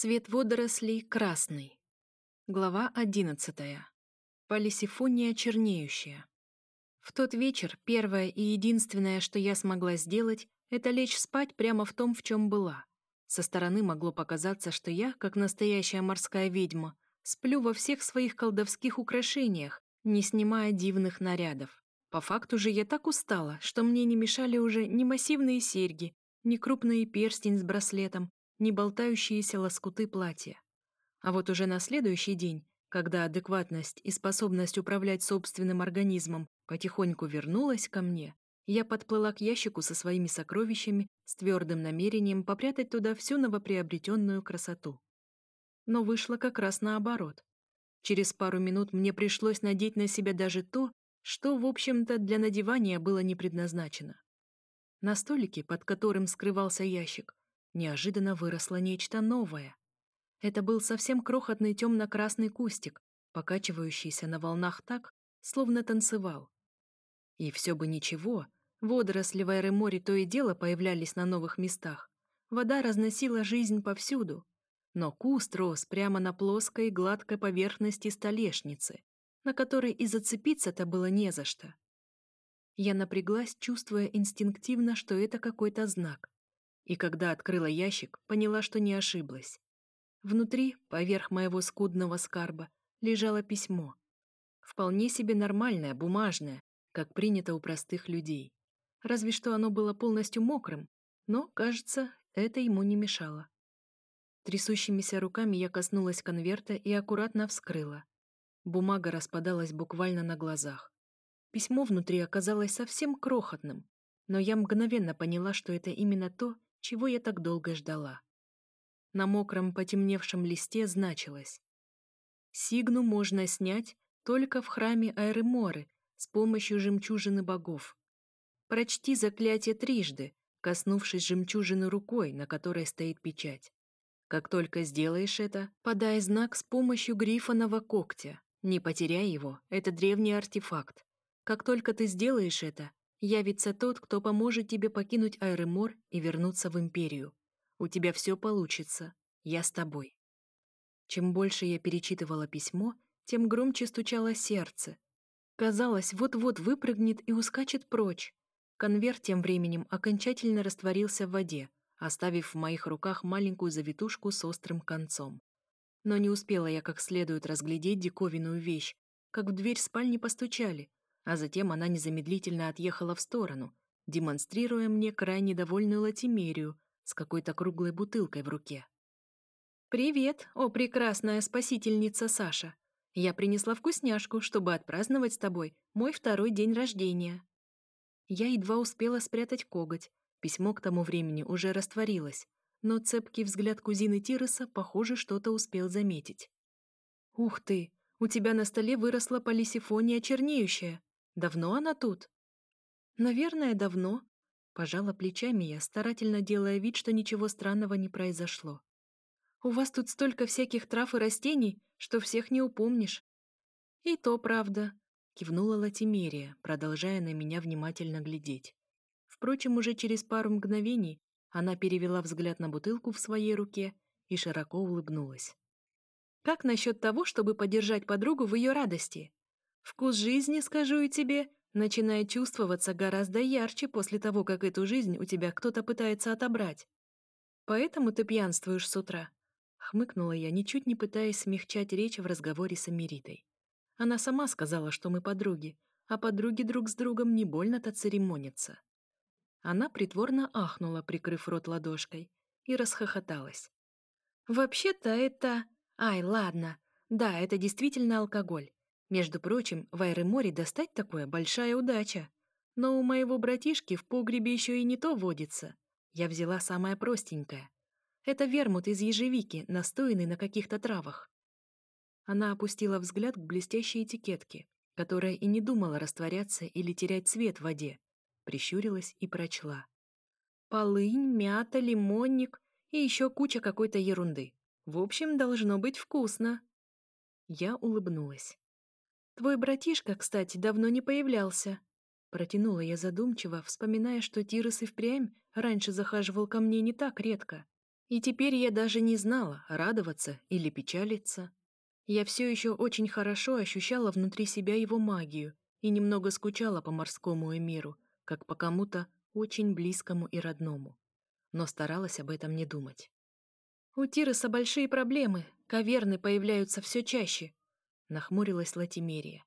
Цвет водорослей красный. Глава одиннадцатая. Полисифония чернеющая. В тот вечер первое и единственное, что я смогла сделать, это лечь спать прямо в том, в чем была. Со стороны могло показаться, что я, как настоящая морская ведьма, сплю во всех своих колдовских украшениях, не снимая дивных нарядов. По факту же я так устала, что мне не мешали уже ни массивные серьги, ни крупный перстень с браслетом, ни болтающиеся лоскуты платья. А вот уже на следующий день, когда адекватность и способность управлять собственным организмом потихоньку вернулась ко мне, я подплыла к ящику со своими сокровищами с твердым намерением попрятать туда всю новоприобретенную красоту. Но вышло как раз наоборот. Через пару минут мне пришлось надеть на себя даже то, что, в общем-то, для надевания было не предназначено. На столике, под которым скрывался ящик, неожиданно выросло нечто новое. Это был совсем крохотный темно-красный кустик, покачивающийся на волнах так, словно танцевал. И все бы ничего, водоросли в аэроморе то и дело появлялись на новых местах. Вода разносила жизнь повсюду. Но куст рос прямо на плоской гладкой поверхности столешницы, на которой и зацепиться-то было не за что. Я напряглась, чувствуя инстинктивно, что это какой-то знак. И когда открыла ящик, поняла, что не ошиблась. Внутри, поверх моего скудного скарба, лежало письмо. Вполне себе нормальное, бумажное, как принято у простых людей. Разве что оно было полностью мокрым, но, кажется, это ему не мешало. Трясущимися руками я коснулась конверта и аккуратно вскрыла. Бумага распадалась буквально на глазах. Письмо внутри оказалось совсем крохотным, но я мгновенно поняла, что это именно то, чего я так долго ждала. На мокром потемневшем листе значилось «Сигну можно снять только в храме Айреморы с помощью жемчужины богов. Прочти заклятие трижды, коснувшись жемчужины рукой, на которой стоит печать. Как только сделаешь это, подай знак с помощью грифонового когтя. Не потеряй его, это древний артефакт. Как только ты сделаешь это, явится тот, кто поможет тебе покинуть Айремор и вернуться в Империю. У тебя все получится. Я с тобой. Чем больше я перечитывала письмо, тем громче стучало сердце. Казалось, вот-вот выпрыгнет и ускачет прочь. Конверт тем временем окончательно растворился в воде, оставив в моих руках маленькую завитушку с острым концом. Но не успела я как следует разглядеть диковинную вещь, как в дверь спальни постучали, а затем она незамедлительно отъехала в сторону, демонстрируя мне крайне довольную латимерию, с какой-то круглой бутылкой в руке. «Привет, о прекрасная спасительница Саша! Я принесла вкусняшку, чтобы отпраздновать с тобой мой второй день рождения». Я едва успела спрятать коготь, письмо к тому времени уже растворилось, но цепкий взгляд кузины Тироса, похоже, что-то успел заметить. «Ух ты! У тебя на столе выросла полисифония чернеющая. Давно она тут?» «Наверное, давно», Пожала плечами я, старательно делая вид, что ничего странного не произошло. «У вас тут столько всяких трав и растений, что всех не упомнишь». «И то правда», — кивнула Латимерия, продолжая на меня внимательно глядеть. Впрочем, уже через пару мгновений она перевела взгляд на бутылку в своей руке и широко улыбнулась. «Как насчет того, чтобы поддержать подругу в ее радости? Вкус жизни, скажу и тебе, начинает чувствоваться гораздо ярче после того, как эту жизнь у тебя кто-то пытается отобрать. Поэтому ты пьянствуешь с утра. Хмыкнула я, ничуть не пытаясь смягчать речь в разговоре с Америтой. Она сама сказала, что мы подруги, а подруги друг с другом не больно-то церемонятся. Она притворно ахнула, прикрыв рот ладошкой, и расхохоталась. «Вообще-то это... Ай, ладно. Да, это действительно алкоголь. Между прочим, в Айреморе достать такое — большая удача. Но у моего братишки в погребе еще и не то водится. Я взяла самое простенькое. Это вермут из ежевики, настоянный на каких-то травах. Она опустила взгляд к блестящей этикетке, которая и не думала растворяться или терять цвет в воде. Прищурилась и прочла. Полынь, мята, лимонник и еще куча какой-то ерунды. В общем, должно быть вкусно. Я улыбнулась. Твой братишка, кстати, давно не появлялся. Протянула я задумчиво, вспоминая, что Тирос и впрямь раньше захаживал ко мне не так редко. И теперь я даже не знала, радоваться или печалиться. Я все еще очень хорошо ощущала внутри себя его магию и немного скучала по морскому миру, как по кому-то очень близкому и родному. Но старалась об этом не думать. «У Тироса большие проблемы, каверны появляются все чаще», — нахмурилась Латимерия.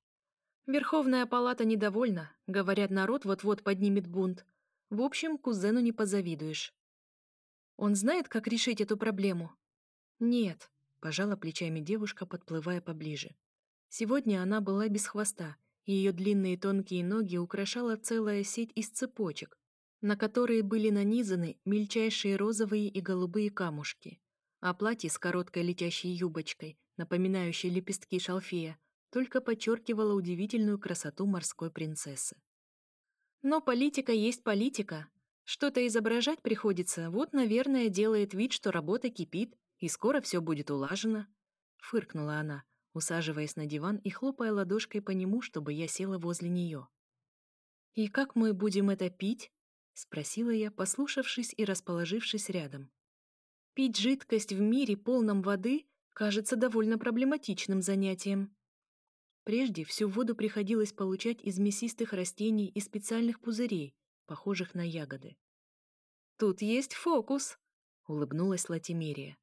«Верховная палата недовольна, говорят, народ вот-вот поднимет бунт. В общем, кузену не позавидуешь». «Он знает, как решить эту проблему?» «Нет», — пожала плечами девушка, подплывая поближе. Сегодня она была без хвоста, ее длинные тонкие ноги украшала целая сеть из цепочек, на которые были нанизаны мельчайшие розовые и голубые камушки а платье с короткой летящей юбочкой, напоминающей лепестки шалфея, только подчеркивало удивительную красоту морской принцессы. Но политика есть политика. Что-то изображать приходится, вот, наверное, делает вид, что работа кипит, и скоро все будет улажено. Фыркнула она, усаживаясь на диван и хлопая ладошкой по нему, чтобы я села возле нее. «И как мы будем это пить?» — спросила я, послушавшись и расположившись рядом. Пить жидкость в мире, полном воды, кажется довольно проблематичным занятием. Прежде всю воду приходилось получать из мясистых растений и специальных пузырей, похожих на ягоды. «Тут есть фокус!» — улыбнулась Латимерия.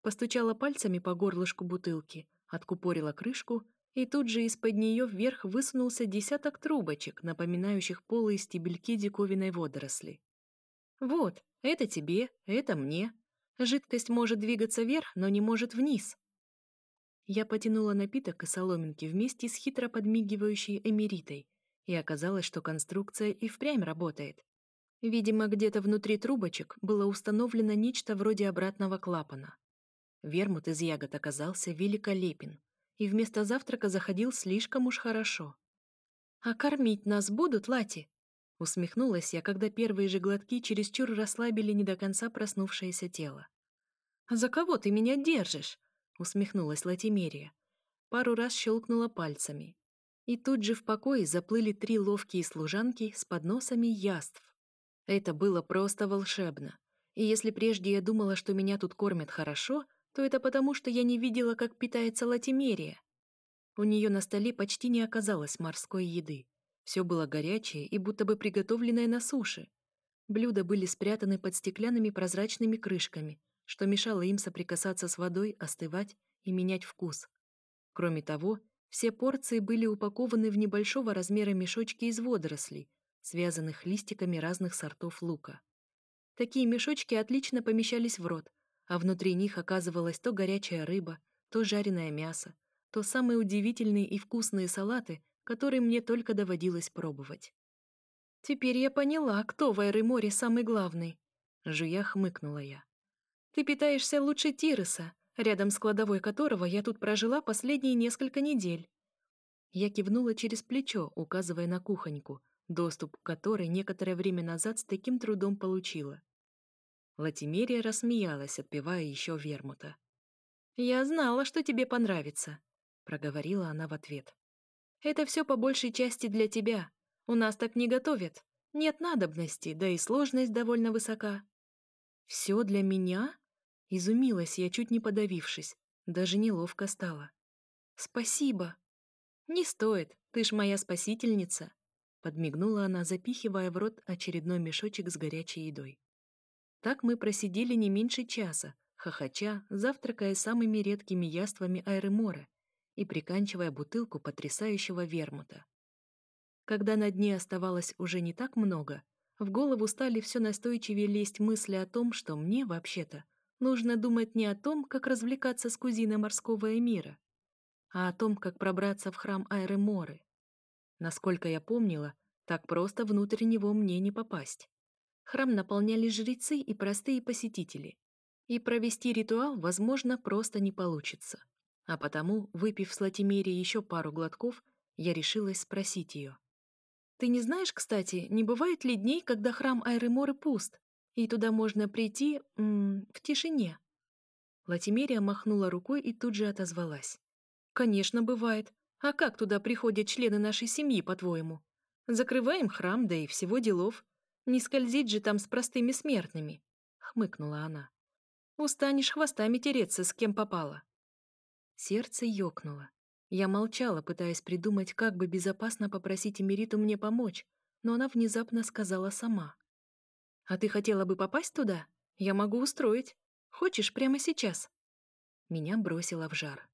Постучала пальцами по горлышку бутылки, откупорила крышку, и тут же из-под нее вверх высунулся десяток трубочек, напоминающих полые стебельки диковинной водоросли. «Вот, это тебе, это мне, Жидкость может двигаться вверх, но не может вниз. Я потянула напиток и соломинки вместе с хитро подмигивающей эмеритой, и оказалось, что конструкция и впрямь работает. Видимо, где-то внутри трубочек было установлено нечто вроде обратного клапана. Вермут из ягод оказался великолепен, и вместо завтрака заходил слишком уж хорошо. «А кормить нас будут, Лати?» Усмехнулась я, когда первые же глотки чересчур расслабили не до конца проснувшееся тело. «За кого ты меня держишь?» — усмехнулась Латимерия. Пару раз щелкнула пальцами. И тут же в покое заплыли три ловкие служанки с подносами яств. Это было просто волшебно. И если прежде я думала, что меня тут кормят хорошо, то это потому, что я не видела, как питается Латимерия. У нее на столе почти не оказалось морской еды. Все было горячее и будто бы приготовленное на суше. Блюда были спрятаны под стеклянными прозрачными крышками, что мешало им соприкасаться с водой, остывать и менять вкус. Кроме того, все порции были упакованы в небольшого размера мешочки из водорослей, связанных листиками разных сортов лука. Такие мешочки отлично помещались в рот, а внутри них оказывалась то горячая рыба, то жареное мясо, то самые удивительные и вкусные салаты, который мне только доводилось пробовать. «Теперь я поняла, кто в Айры-море самый главный», — жуя хмыкнула я. «Ты питаешься лучше Тироса, рядом с кладовой которого я тут прожила последние несколько недель». Я кивнула через плечо, указывая на кухоньку, доступ к которой некоторое время назад с таким трудом получила. Латимерия рассмеялась, отпивая еще вермута. «Я знала, что тебе понравится», — проговорила она в ответ. Это все по большей части для тебя. У нас так не готовят. Нет надобности, да и сложность довольно высока. Все для меня? Изумилась я, чуть не подавившись. Даже неловко стало. Спасибо. Не стоит, ты ж моя спасительница. Подмигнула она, запихивая в рот очередной мешочек с горячей едой. Так мы просидели не меньше часа, хохоча, завтракая самыми редкими яствами Айремора и приканчивая бутылку потрясающего вермута. Когда на дне оставалось уже не так много, в голову стали все настойчивее лезть мысли о том, что мне, вообще-то, нужно думать не о том, как развлекаться с кузиной морского эмира, а о том, как пробраться в храм Айры Моры. Насколько я помнила, так просто внутрь него мне не попасть. Храм наполняли жрецы и простые посетители, и провести ритуал, возможно, просто не получится. А потому, выпив с Латимери еще пару глотков, я решилась спросить ее. «Ты не знаешь, кстати, не бывает ли дней, когда храм Айрыморы пуст, и туда можно прийти м -м, в тишине?» Латимерия махнула рукой и тут же отозвалась. «Конечно, бывает. А как туда приходят члены нашей семьи, по-твоему? Закрываем храм, да и всего делов. Не скользить же там с простыми смертными», — хмыкнула она. Устанешь хвостами тереться, с кем попало. Сердце ёкнуло. Я молчала, пытаясь придумать, как бы безопасно попросить Эмериту мне помочь, но она внезапно сказала сама. «А ты хотела бы попасть туда? Я могу устроить. Хочешь прямо сейчас?» Меня бросило в жар.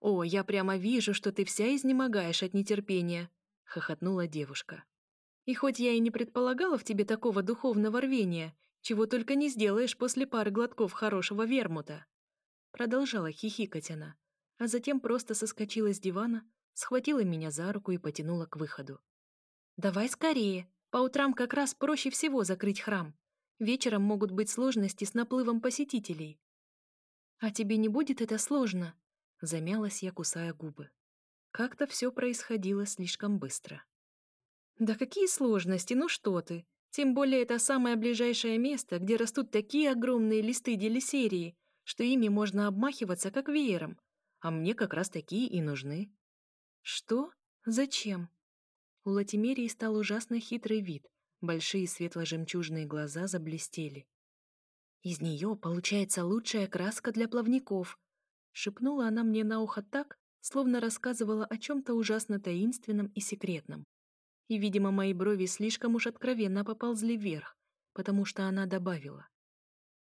«О, я прямо вижу, что ты вся изнемогаешь от нетерпения», — хохотнула девушка. «И хоть я и не предполагала в тебе такого духовного рвения, чего только не сделаешь после пары глотков хорошего вермута», продолжала хихикать она, а затем просто соскочила с дивана, схватила меня за руку и потянула к выходу. «Давай скорее. По утрам как раз проще всего закрыть храм. Вечером могут быть сложности с наплывом посетителей». «А тебе не будет это сложно?» Замялась я, кусая губы. Как-то все происходило слишком быстро. «Да какие сложности, ну что ты! Тем более это самое ближайшее место, где растут такие огромные листы делисерии, что ими можно обмахиваться как веером, а мне как раз такие и нужны. Что? Зачем? У Латимерии стал ужасно хитрый вид. Большие светло-жемчужные глаза заблестели. Из нее получается лучшая краска для плавников. Шепнула она мне на ухо так, словно рассказывала о чем-то ужасно таинственном и секретном. И, видимо, мои брови слишком уж откровенно поползли вверх, потому что она добавила.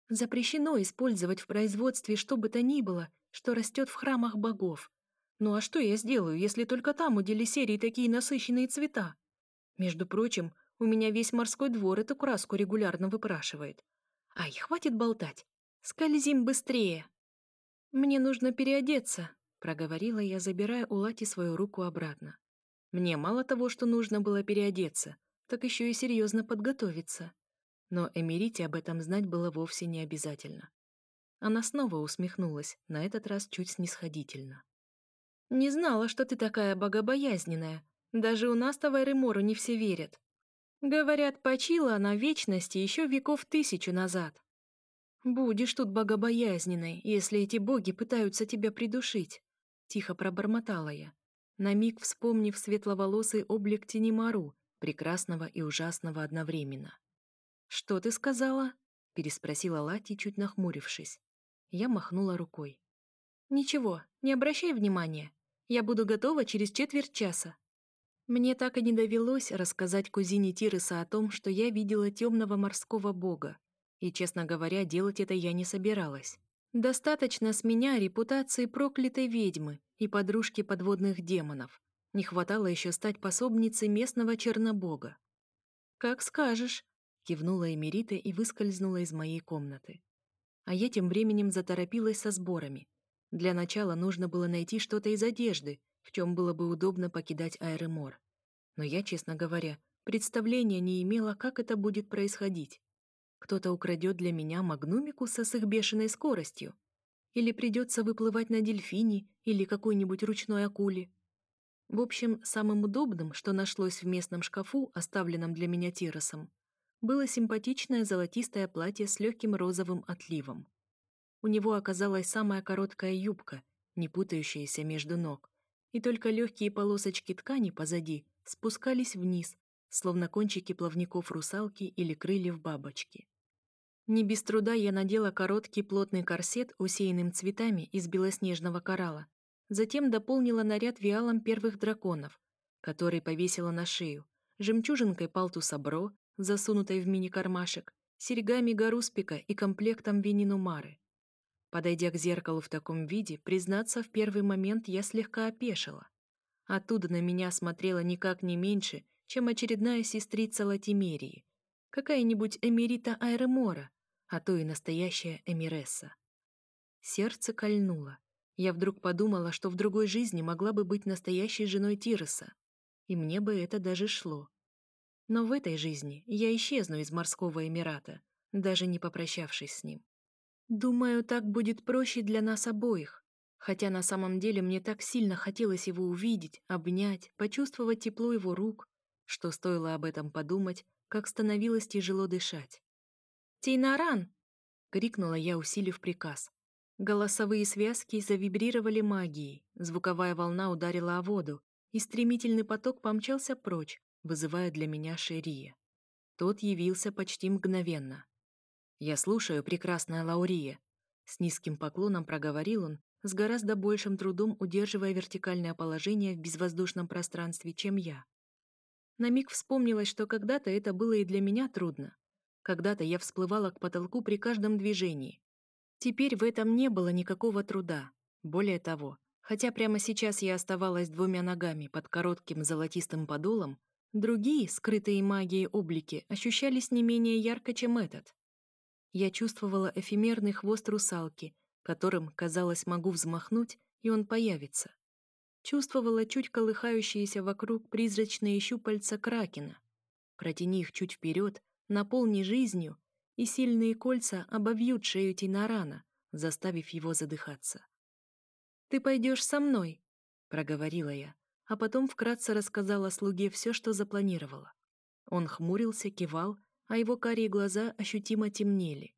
Запрещено использовать в производстве что бы то ни было, что растет в храмах богов. Ну а что я сделаю, если только там у делисерии такие насыщенные цвета? Между прочим, у меня весь морской двор эту краску регулярно выпрашивает. Ай, хватит болтать. Скользим быстрее. Мне нужно переодеться, проговорила я, забирая у Лати свою руку обратно. Мне мало того, что нужно было переодеться, так еще и серьезно подготовиться. Но Эмерите об этом знать было вовсе не обязательно. Она снова усмехнулась, на этот раз чуть снисходительно. «Не знала, что ты такая богобоязненная. Даже у нас-то в Эремору не все верят. Говорят, почила она вечности еще веков тысячу назад. Будешь тут богобоязненной, если эти боги пытаются тебя придушить», — тихо пробормотала я, на миг вспомнив светловолосый облик Тенемару, прекрасного и ужасного одновременно. «Что ты сказала?» — переспросила Лати, чуть нахмурившись. Я махнула рукой. «Ничего, не обращай внимания. Я буду готова через четверть часа». Мне так и не довелось рассказать кузине Тирыса о том, что я видела темного морского бога. И, честно говоря, делать это я не собиралась. Достаточно с меня репутации проклятой ведьмы и подружки подводных демонов. Не хватало еще стать пособницей местного чернобога. «Как скажешь», — кивнула Эмерита и выскользнула из моей комнаты. А я тем временем заторопилась со сборами. Для начала нужно было найти что-то из одежды, в чем было бы удобно покидать Аэромор. Но я, честно говоря, представления не имела, как это будет происходить. Кто-то украдет для меня магнумикуса с их бешеной скоростью. Или придется выплывать на дельфине или какой-нибудь ручной акуле. В общем, самым удобным, что нашлось в местном шкафу, оставленном для меня Тиросом, было симпатичное золотистое платье с легким розовым отливом. У него оказалась самая короткая юбка, не путающаяся между ног, и только легкие полосочки ткани позади спускались вниз, словно кончики плавников русалки или крыльев бабочки. Не без труда я надела короткий плотный корсет, усеянным цветами из белоснежного коралла, затем дополнила наряд виалом первых драконов, который повесила на шею, жемчужинкой палтуса бро, засунутой в мини-кармашек, серьгами гаруспика и комплектом вининумары. Подойдя к зеркалу в таком виде, признаться, в первый момент я слегка опешила. Оттуда на меня смотрела никак не меньше, чем очередная сестрица Латимерии, какая-нибудь Эмерита Айремора, а то и настоящая Эмиресса. Сердце кольнуло. Я вдруг подумала, что в другой жизни могла бы быть настоящей женой Тироса, и мне бы это даже шло. Но в этой жизни я исчезну из морского Эмирата, даже не попрощавшись с ним. Думаю, так будет проще для нас обоих, хотя на самом деле мне так сильно хотелось его увидеть, обнять, почувствовать тепло его рук, что стоило об этом подумать, как становилось тяжело дышать. «Тейнаран!» — крикнула я, усилив приказ. Голосовые связки завибрировали магией, звуковая волна ударила о воду, и стремительный поток помчался прочь, вызывая для меня Шерия. Тот явился почти мгновенно. «Я слушаю, прекрасная Лаурия», С низким поклоном проговорил он, с гораздо большим трудом удерживая вертикальное положение в безвоздушном пространстве, чем я. На миг вспомнилось, что когда-то это было и для меня трудно. Когда-то я всплывала к потолку при каждом движении. Теперь в этом не было никакого труда. Более того, хотя прямо сейчас я оставалась двумя ногами под коротким золотистым подолом, другие, скрытые магией облики, ощущались не менее ярко, чем этот. Я чувствовала эфемерный хвост русалки, которым, казалось, могу взмахнуть, и он появится. Чувствовала чуть колыхающиеся вокруг призрачные щупальца кракена. Протяни их чуть вперед, наполни жизнью, и сильные кольца обовьют шею Тинарана, заставив его задыхаться. «Ты пойдешь со мной», — проговорила я, а потом вкратце рассказала слуге все, что запланировала. Он хмурился, кивал, а его карие глаза ощутимо темнели.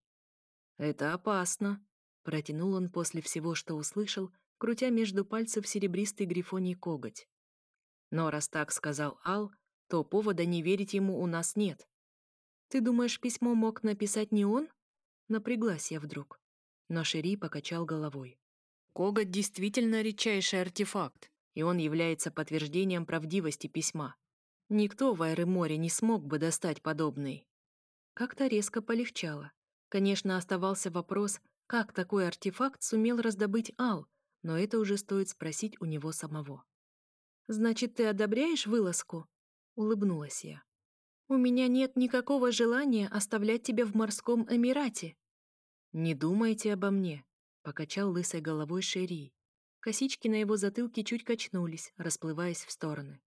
«Это опасно», — протянул он после всего, что услышал, крутя между пальцев серебристый грифоний коготь. «Но раз так сказал Ал, то повода не верить ему у нас нет». «Ты думаешь, письмо мог написать не он?» Напряглась я вдруг. Но Шери покачал головой. «Коготь действительно редчайший артефакт, и он является подтверждением правдивости письма. Никто в Айре-море не смог бы достать подобный. Как-то резко полегчало. Конечно, оставался вопрос, как такой артефакт сумел раздобыть Ал, но это уже стоит спросить у него самого. «Значит, ты одобряешь вылазку?» — улыбнулась я. «У меня нет никакого желания оставлять тебя в морском Эмирате». «Не думайте обо мне», — покачал лысой головой Шерри. Косички на его затылке чуть качнулись, расплываясь в стороны.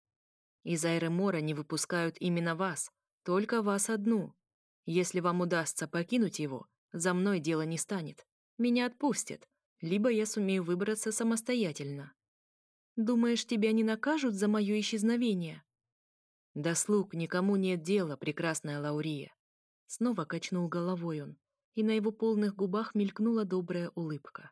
«Из Айремора не выпускают именно вас, только вас одну. Если вам удастся покинуть его, за мной дело не станет. Меня отпустят, либо я сумею выбраться самостоятельно. Думаешь, тебя не накажут за мое исчезновение? До слуг никому нет дела, прекрасная Лаурия. Снова качнул головой он, и на его полных губах мелькнула добрая улыбка.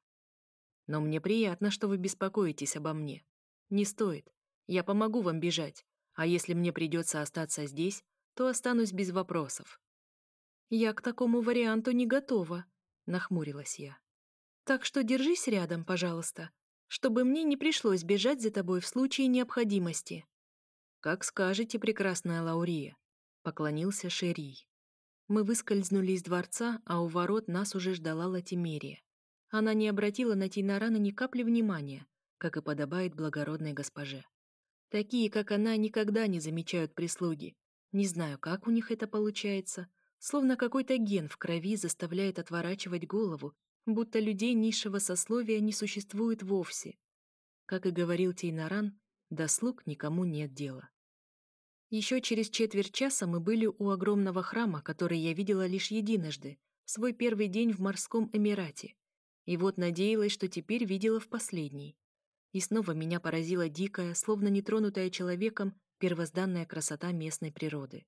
Но мне приятно, что вы беспокоитесь обо мне. Не стоит. Я помогу вам бежать, а если мне придется остаться здесь, то останусь без вопросов. «Я к такому варианту не готова», — нахмурилась я. «Так что держись рядом, пожалуйста, чтобы мне не пришлось бежать за тобой в случае необходимости». «Как скажете, прекрасная Лаурия», — поклонился Шерий. Мы выскользнули из дворца, а у ворот нас уже ждала Латимерия. Она не обратила на Тейнарана ни капли внимания, как и подобает благородной госпоже. Такие, как она, никогда не замечают прислуги. Не знаю, как у них это получается, Словно какой-то ген в крови заставляет отворачивать голову, будто людей низшего сословия не существует вовсе. Как и говорил Тейнаран, до слуг никому нет дела. Еще через четверть часа мы были у огромного храма, который я видела лишь единожды, в свой первый день в морском Эмирате. И вот надеялась, что теперь видела в последний. И снова меня поразила дикая, словно нетронутая человеком, первозданная красота местной природы.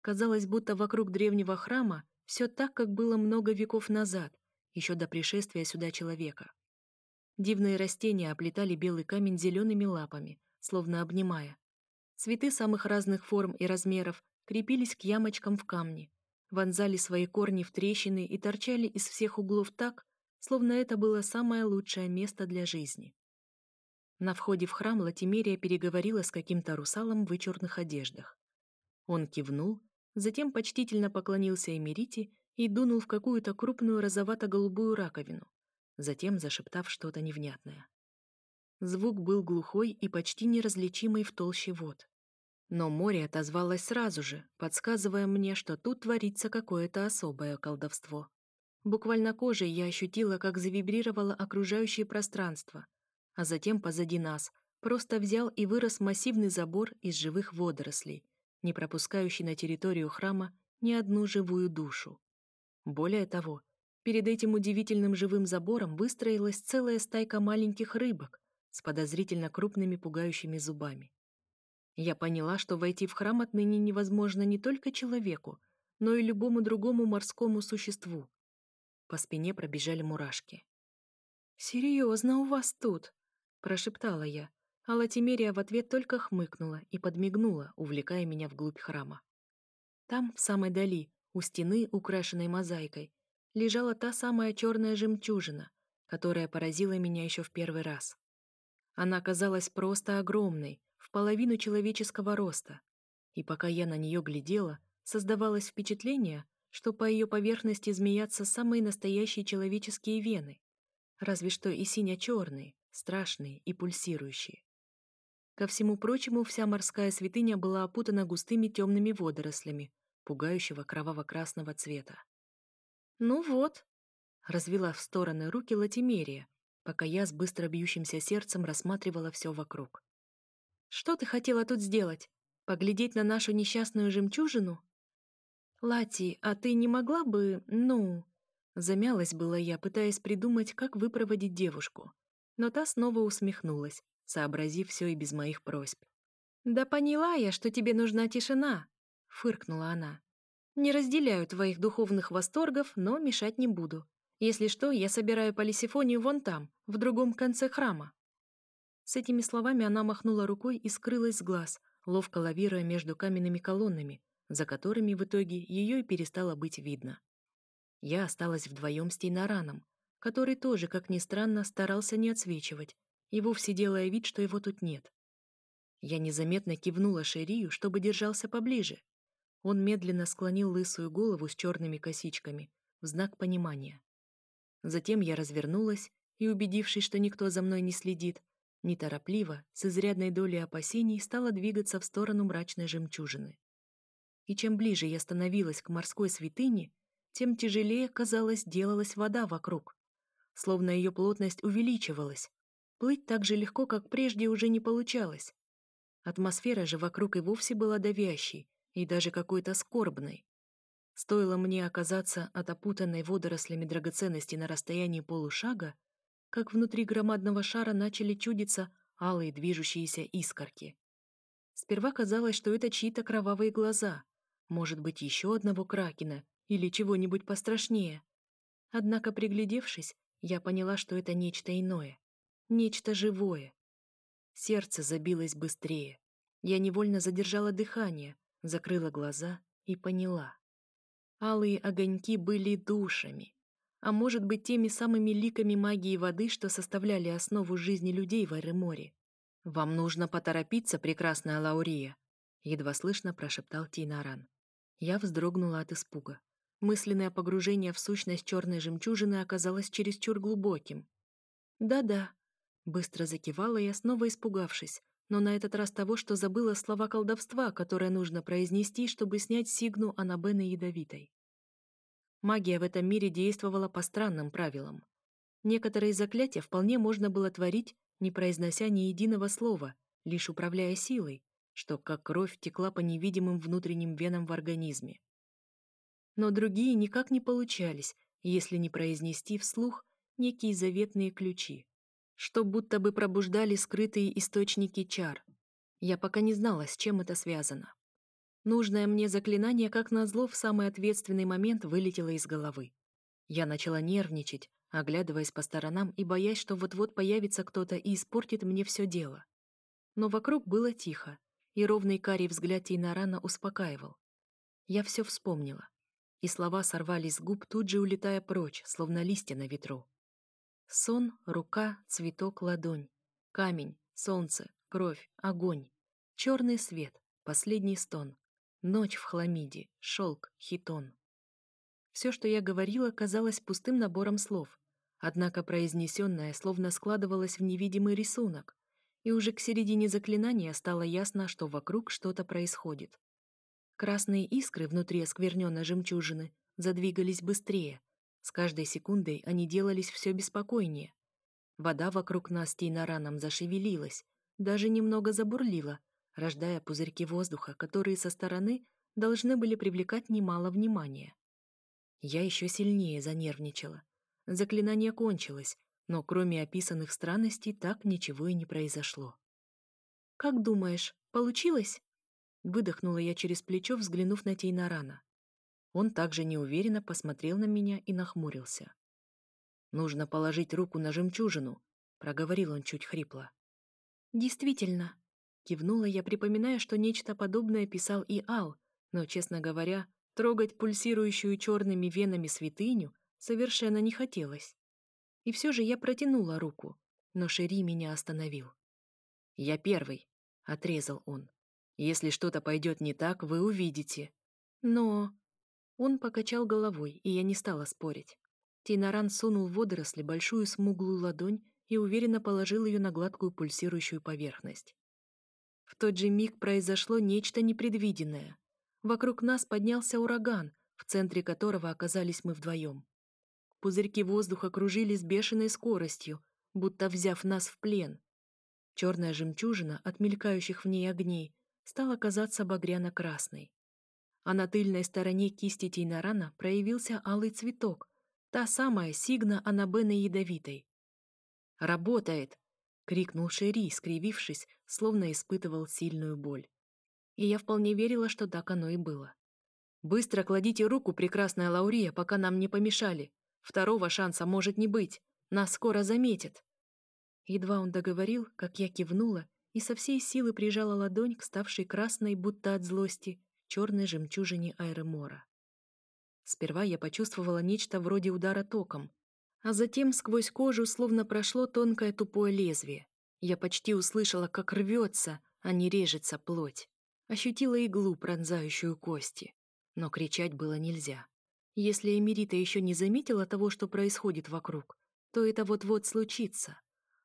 Казалось, будто вокруг древнего храма все так, как было много веков назад, еще до пришествия сюда человека. Дивные растения оплетали белый камень зелеными лапами, словно обнимая. Цветы самых разных форм и размеров крепились к ямочкам в камне, вонзали свои корни в трещины и торчали из всех углов так, словно это было самое лучшее место для жизни. На входе в храм Латимерия переговорила с каким-то русалом в вычурных одеждах. Он кивнул, затем почтительно поклонился Эмерите и дунул в какую-то крупную розовато-голубую раковину, затем зашептав что-то невнятное. Звук был глухой и почти неразличимый в толще вод. Но море отозвалось сразу же, подсказывая мне, что тут творится какое-то особое колдовство. Буквально кожей я ощутила, как завибрировало окружающее пространство, а затем позади нас просто взял и вырос массивный забор из живых водорослей, не пропускающий на территорию храма ни одну живую душу. Более того, перед этим удивительным живым забором выстроилась целая стайка маленьких рыбок с подозрительно крупными пугающими зубами. Я поняла, что войти в храм отныне невозможно не только человеку, но и любому другому морскому существу. По спине пробежали мурашки. «Серьезно у вас тут?» – прошептала я, а Латимерия в ответ только хмыкнула и подмигнула, увлекая меня вглубь храма. Там, в самой дали, у стены, украшенной мозаикой, лежала та самая черная жемчужина, которая поразила меня еще в первый раз. Она казалась просто огромной, в половину человеческого роста, и пока я на нее глядела, создавалось впечатление, что по ее поверхности змеятся самые настоящие человеческие вены, разве что и сине-черные, страшные и пульсирующие. Ко всему прочему, вся морская святыня была опутана густыми темными водорослями, пугающего кроваво-красного цвета. «Ну вот», — развела в стороны руки Латимерия, пока я с быстро бьющимся сердцем рассматривала все вокруг. «Что ты хотела тут сделать? Поглядеть на нашу несчастную жемчужину?» «Лати, а ты не могла бы, ну...» Замялась была я, пытаясь придумать, как выпроводить девушку. Но та снова усмехнулась, сообразив все и без моих просьб. «Да поняла я, что тебе нужна тишина», — фыркнула она. «Не разделяю твоих духовных восторгов, но мешать не буду. Если что, я собираю полисифонию вон там, в другом конце храма». С этими словами она махнула рукой и скрылась с глаз, ловко лавируя между каменными колоннами, за которыми в итоге ее и перестало быть видно. Я осталась вдвоем с Тейнараном, который тоже, как ни странно, старался не отсвечивать, и вовсе делая вид, что его тут нет. Я незаметно кивнула Шерию, чтобы держался поближе. Он медленно склонил лысую голову с черными косичками в знак понимания. Затем я развернулась и, убедившись, что никто за мной не следит, неторопливо, с изрядной долей опасений, стала двигаться в сторону мрачной жемчужины. И чем ближе я становилась к морской святыне, тем тяжелее, казалось, делалась вода вокруг. Словно ее плотность увеличивалась, Плыть так же легко, как прежде, уже не получалось. Атмосфера же вокруг и вовсе была давящей и даже какой-то скорбной. Стоило мне оказаться от опутанной водорослями драгоценности на расстоянии полушага, как внутри громадного шара начали чудиться алые движущиеся искорки. Сперва казалось, что это чьи-то кровавые глаза, может быть, еще одного кракена или чего-нибудь пострашнее. Однако, приглядевшись, я поняла, что это нечто иное. Нечто живое. Сердце забилось быстрее. Я невольно задержала дыхание, закрыла глаза и поняла. Алые огоньки были душами, а может быть теми самыми ликами магии воды, что составляли основу жизни людей в Эреморе. «Вам нужно поторопиться, прекрасная Лаурия», — едва слышно прошептал Тинаран. Я вздрогнула от испуга. Мысленное погружение в сущность черной жемчужины оказалось чересчур глубоким. «Да-да», Быстро закивала я, снова испугавшись, но на этот раз того, что забыла слова колдовства, которое нужно произнести, чтобы снять сигну Анабены ядовитой. Магия в этом мире действовала по странным правилам. Некоторые заклятия вполне можно было творить, не произнося ни единого слова, лишь управляя силой, что как кровь текла по невидимым внутренним венам в организме. Но другие никак не получались, если не произнести вслух некие заветные ключи что будто бы пробуждали скрытые источники чар. Я пока не знала, с чем это связано. Нужное мне заклинание, как назло, в самый ответственный момент вылетело из головы. Я начала нервничать, оглядываясь по сторонам и боясь, что вот-вот появится кто-то и испортит мне все дело. Но вокруг было тихо, и ровный карий взгляд Тейнарана успокаивал. Я все вспомнила, и слова сорвались с губ, тут же улетая прочь, словно листья на ветру. Сон, рука, цветок, ладонь. Камень, солнце, кровь, огонь. Черный свет, последний стон. Ночь в хламиде, шелк, хитон. Все, что я говорила, казалось пустым набором слов, однако произнесенное словно складывалось в невидимый рисунок, и уже к середине заклинания стало ясно, что вокруг что-то происходит. Красные искры внутри оскверненной жемчужины задвигались быстрее, с каждой секундой они делались все беспокойнее. Вода вокруг нас тейнараном зашевелилась, даже немного забурлила, рождая пузырьки воздуха, которые со стороны должны были привлекать немало внимания. Я еще сильнее занервничала. Заклинание кончилось, но кроме описанных странностей так ничего и не произошло. «Как думаешь, получилось?» Выдохнула я через плечо, взглянув на Тейнарана. Он также неуверенно посмотрел на меня и нахмурился. «Нужно положить руку на жемчужину», — проговорил он чуть хрипло. «Действительно», — кивнула я, припоминая, что нечто подобное писал и Ал, но, честно говоря, трогать пульсирующую черными венами святыню совершенно не хотелось. И все же я протянула руку, но Шери меня остановил. «Я первый», — отрезал он. «Если что-то пойдет не так, вы увидите». «Но...» Он покачал головой, и я не стала спорить. Тейнаран сунул в водоросли большую смуглую ладонь и уверенно положил ее на гладкую пульсирующую поверхность. В тот же миг произошло нечто непредвиденное. Вокруг нас поднялся ураган, в центре которого оказались мы вдвоем. Пузырьки воздуха кружили с бешеной скоростью, будто взяв нас в плен. Черная жемчужина от мелькающих в ней огней стала казаться багряно-красной. А на тыльной стороне кисти Тейнарана проявился алый цветок, та самая сигна Анабены ядовитой. «Работает!» — крикнул Шерри, скривившись, словно испытывал сильную боль. И я вполне верила, что так оно и было. «Быстро кладите руку, прекрасная Лаурия, пока нам не помешали. Второго шанса может не быть. Нас скоро заметят». Едва он договорил, как я кивнула и со всей силы прижала ладонь к ставшей красной, будто от злости, черной жемчужине Айремора. Сперва я почувствовала нечто вроде удара током, а затем сквозь кожу словно прошло тонкое тупое лезвие. Я почти услышала, как рвется, а не режется плоть. Ощутила иглу, пронзающую кости. Но кричать было нельзя. Если Эмирита еще не заметила того, что происходит вокруг, то это вот-вот случится.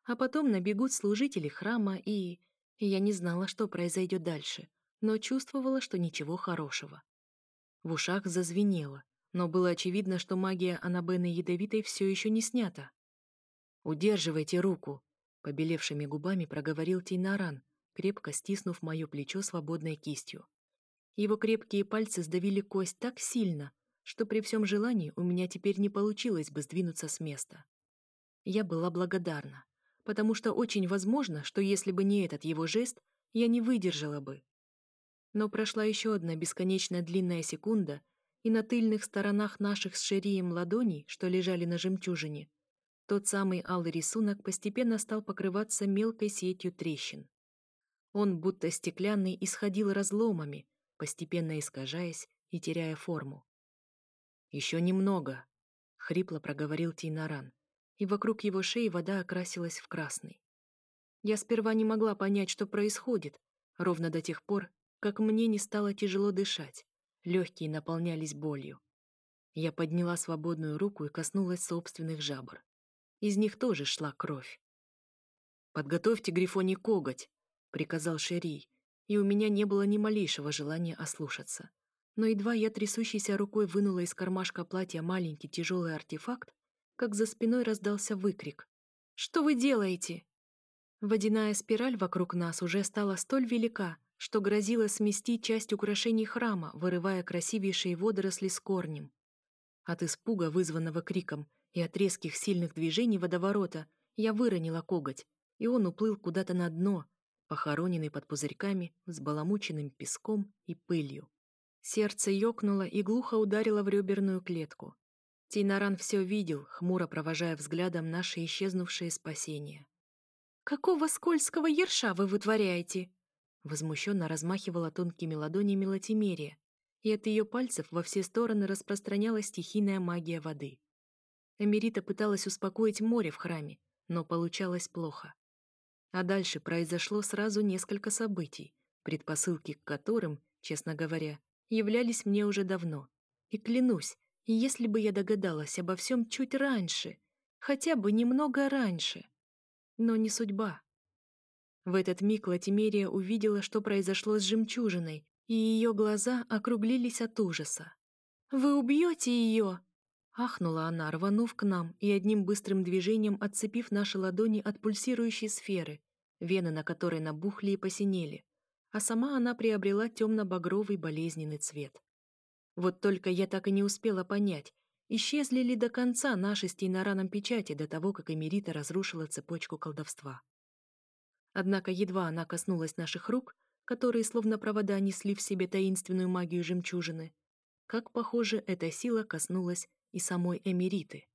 А потом набегут служители храма и... Я не знала, что произойдет дальше, но чувствовала, что ничего хорошего. В ушах зазвенело, но было очевидно, что магия Анабены Ядовитой все еще не снята. «Удерживайте руку», — побелевшими губами проговорил Тейнаран, крепко стиснув мое плечо свободной кистью. Его крепкие пальцы сдавили кость так сильно, что при всем желании у меня теперь не получилось бы сдвинуться с места. Я была благодарна, потому что очень возможно, что если бы не этот его жест, я не выдержала бы. Но прошла еще одна бесконечно длинная секунда, и на тыльных сторонах наших с Шерием ладоней, что лежали на жемчужине, тот самый алый рисунок постепенно стал покрываться мелкой сетью трещин. Он, будто стеклянный, исходил разломами, постепенно искажаясь и теряя форму. «Еще немного», — хрипло проговорил Тейнаран, и вокруг его шеи вода окрасилась в красный. Я сперва не могла понять, что происходит, ровно до тех пор, как мне не стало тяжело дышать. Легкие наполнялись болью. Я подняла свободную руку и коснулась собственных жабр. Из них тоже шла кровь. «Подготовьте Грифоний коготь», — приказал Шерий, и у меня не было ни малейшего желания ослушаться. Но едва я трясущейся рукой вынула из кармашка платья маленький тяжелый артефакт, как за спиной раздался выкрик. «Что вы делаете?» Водяная спираль вокруг нас уже стала столь велика, что грозило смести часть украшений храма, вырывая красивейшие водоросли с корнем. От испуга, вызванного криком, и от резких сильных движений водоворота я выронила коготь, и он уплыл куда-то на дно, похороненный под пузырьками, с баламученным песком и пылью. Сердце ёкнуло и глухо ударило в реберную клетку. Тейнаран все видел, хмуро провожая взглядом наше исчезнувшее спасение. «Какого скользкого ерша вы вытворяете?» Возмущенно размахивала тонкими ладонями Латимерия, и от ее пальцев во все стороны распространялась стихийная магия воды. Эмерита пыталась успокоить море в храме, но получалось плохо. А дальше произошло сразу несколько событий, предпосылки к которым, честно говоря, являлись мне уже давно. И клянусь, если бы я догадалась обо всем чуть раньше, хотя бы немного раньше. Но не судьба. В этот миг Латимерия увидела, что произошло с жемчужиной, и ее глаза округлились от ужаса. «Вы убьете ее!» Ахнула она, рванув к нам и одним быстрым движением отцепив наши ладони от пульсирующей сферы, вены на которой набухли и посинели, а сама она приобрела темно-багровый болезненный цвет. Вот только я так и не успела понять, исчезли ли до конца наши с Тейнараном печати до того, как Эмирита разрушила цепочку колдовства. Однако едва она коснулась наших рук, которые словно провода несли в себе таинственную магию жемчужины, как, похоже, эта сила коснулась и самой Эмириты.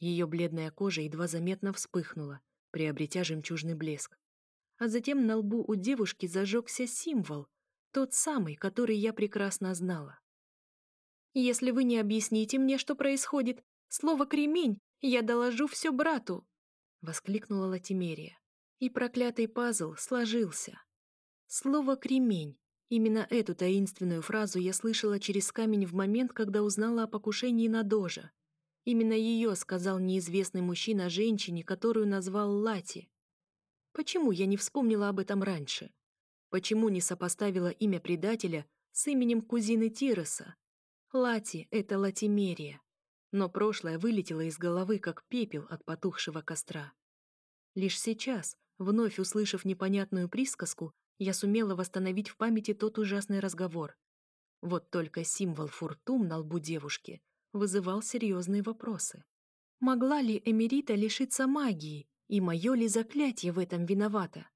Ее бледная кожа едва заметно вспыхнула, приобретя жемчужный блеск. А затем на лбу у девушки зажегся символ, тот самый, который я прекрасно знала. «Если вы не объясните мне, что происходит, Слово «кремень» я доложу все брату!» — воскликнула Латимерия. И проклятый пазл сложился. Слово «кремень» Именно эту таинственную фразу я слышала через камень в момент, когда узнала о покушении на Дожа. Именно ее сказал неизвестный мужчина женщине, которую назвал Лати. Почему я не вспомнила об этом раньше? Почему не сопоставила имя предателя с именем кузины Тироса? Лати — это Латимерия. Но прошлое вылетело из головы, как пепел от потухшего костра. Лишь сейчас, вновь услышав непонятную присказку, я сумела восстановить в памяти тот ужасный разговор. Вот только символ фуртум на лбу девушки вызывал серьезные вопросы. Могла ли Эмерита лишиться магии, и мое ли заклятие в этом виновато?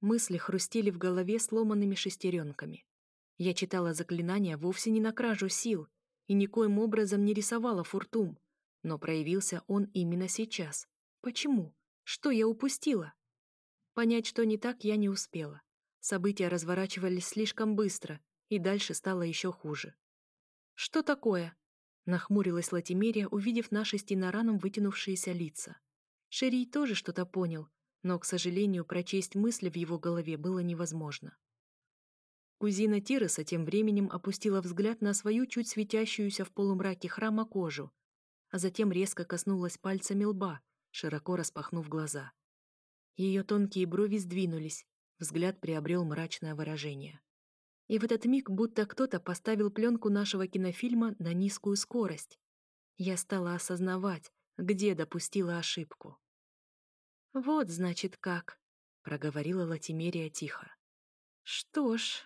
Мысли хрустели в голове сломанными шестеренками. Я читала заклинания вовсе не на кражу сил и никоим образом не рисовала фуртум, но проявился он именно сейчас. Почему? Что я упустила? Понять, что не так, я не успела. События разворачивались слишком быстро, и дальше стало еще хуже. «Что такое?» — нахмурилась Латимерия, увидев наши с Тинараном вытянувшиеся лица. Шерий тоже что-то понял, но, к сожалению, прочесть мысли в его голове было невозможно. Кузина Тироса тем временем опустила взгляд на свою чуть светящуюся в полумраке храма кожу, а затем резко коснулась пальцами лба, широко распахнув глаза. Ее тонкие брови сдвинулись, Взгляд приобрел мрачное выражение. И в этот миг будто кто-то поставил пленку нашего кинофильма на низкую скорость. Я стала осознавать, где допустила ошибку. «Вот, значит, как», — проговорила Латимерия тихо. «Что ж,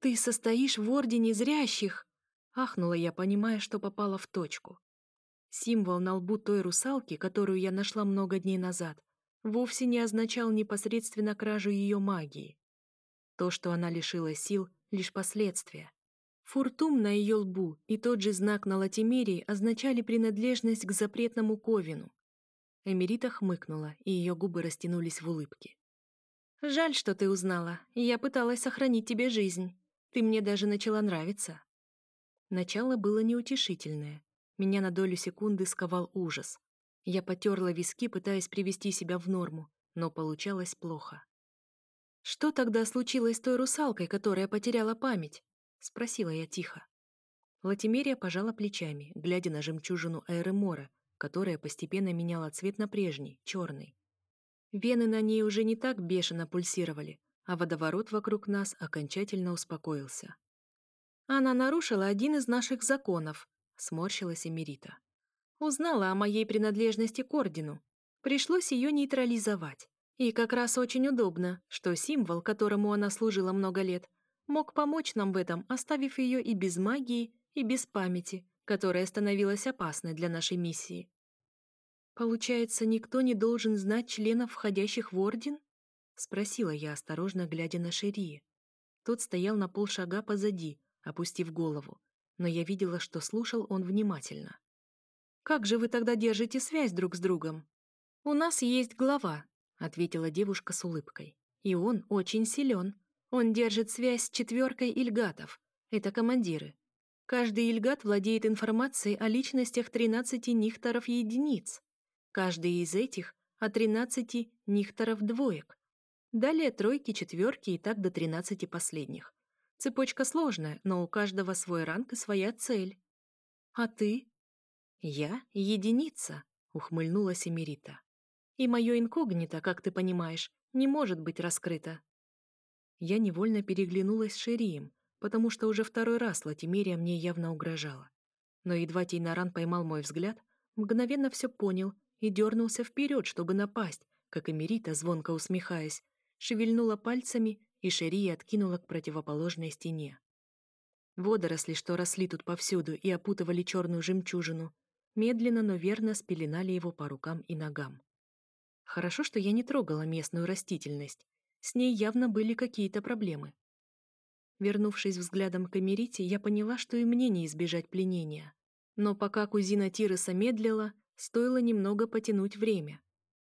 ты состоишь в Ордене Зрящих!» — ахнула я, понимая, что попала в точку. Символ на лбу той русалки, которую я нашла много дней назад, вовсе не означал непосредственно кражу ее магии. То, что она лишила сил, — лишь последствия. Фуртум на ее лбу и тот же знак на латимерии означали принадлежность к запретному ковину. Эмерита хмыкнула, и ее губы растянулись в улыбке. «Жаль, что ты узнала. Я пыталась сохранить тебе жизнь. Ты мне даже начала нравиться». Начало было неутешительное. Меня на долю секунды сковал ужас. Я потерла виски, пытаясь привести себя в норму, но получалось плохо. «Что тогда случилось с той русалкой, которая потеряла память?» — спросила я тихо. Латимерия пожала плечами, глядя на жемчужину Эремора, которая постепенно меняла цвет на прежний, черный. Вены на ней уже не так бешено пульсировали, а водоворот вокруг нас окончательно успокоился. «Она нарушила один из наших законов», — сморщилась Эмерита. Узнала о моей принадлежности к ордену. Пришлось ее нейтрализовать. И как раз очень удобно, что символ, которому она служила много лет, мог помочь нам в этом, оставив ее и без магии, и без памяти, которая становилась опасной для нашей миссии. «Получается, никто не должен знать членов, входящих в орден?» — спросила я, осторожно глядя на Шерии. Тот стоял на полшага позади, опустив голову, но я видела, что слушал он внимательно. Как же вы тогда держите связь друг с другом? У нас есть глава, ответила девушка с улыбкой. И он очень силен. Он держит связь с четверкой ильгатов. Это командиры. Каждый ильгат владеет информацией о личностях 13 нихторов единиц. Каждый из этих — о 13 нихторов двоек. Далее тройки, четверки и так до 13 последних. Цепочка сложная, но у каждого свой ранг и своя цель. А ты? «Я — единица», — ухмыльнулась Эмерита. «И мое инкогнито, как ты понимаешь, не может быть раскрыто». Я невольно переглянулась с Шерием, потому что уже второй раз Латимерия мне явно угрожала. Но едва Тейнаран поймал мой взгляд, мгновенно все понял и дернулся вперед, чтобы напасть, как Эмерита, звонко усмехаясь, шевельнула пальцами, и Шерия откинула к противоположной стене. Водоросли, что росли тут повсюду и опутывали черную жемчужину, медленно, но верно спеленали его по рукам и ногам. Хорошо, что я не трогала местную растительность. С ней явно были какие-то проблемы. Вернувшись взглядом к Эмерите, я поняла, что и мне не избежать пленения. Но пока кузина Тироса медлила, стоило немного потянуть время.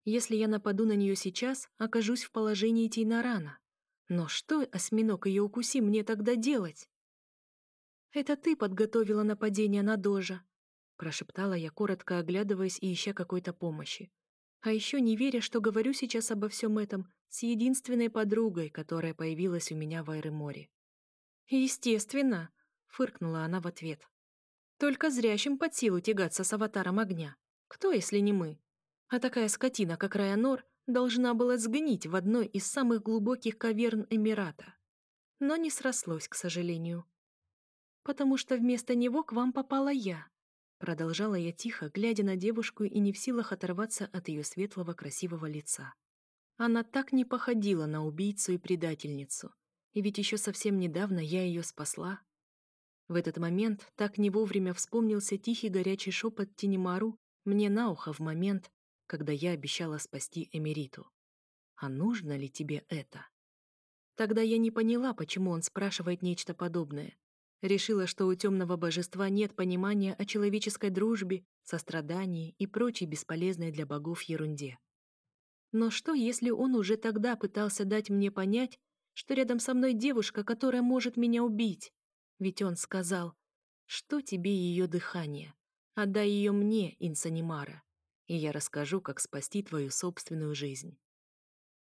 Если я нападу на нее сейчас, окажусь в положении Тейнарана. Но что, осьминог ее укуси, мне тогда делать? «Это ты подготовила нападение на Дожа», прошептала я, коротко оглядываясь и ища какой-то помощи. А еще не веря, что говорю сейчас обо всем этом с единственной подругой, которая появилась у меня в Айреморе. «Естественно!» — фыркнула она в ответ. «Только зрящим под силу тягаться с аватаром огня. Кто, если не мы? А такая скотина, как Райанор, должна была сгнить в одной из самых глубоких каверн Эмирата. Но не срослось, к сожалению. «Потому что вместо него к вам попала я», Продолжала я тихо, глядя на девушку и не в силах оторваться от ее светлого красивого лица. Она так не походила на убийцу и предательницу. И ведь еще совсем недавно я ее спасла. В этот момент так не вовремя вспомнился тихий горячий шепот Тинемару мне на ухо в момент, когда я обещала спасти Эмериту. «А нужно ли тебе это?» Тогда я не поняла, почему он спрашивает нечто подобное, Решила, что у темного божества нет понимания о человеческой дружбе, сострадании и прочей бесполезной для богов ерунде. Но что, если он уже тогда пытался дать мне понять, что рядом со мной девушка, которая может меня убить? Ведь он сказал, что тебе ее дыхание? Отдай ее мне, Инсанимара, и я расскажу, как спасти твою собственную жизнь.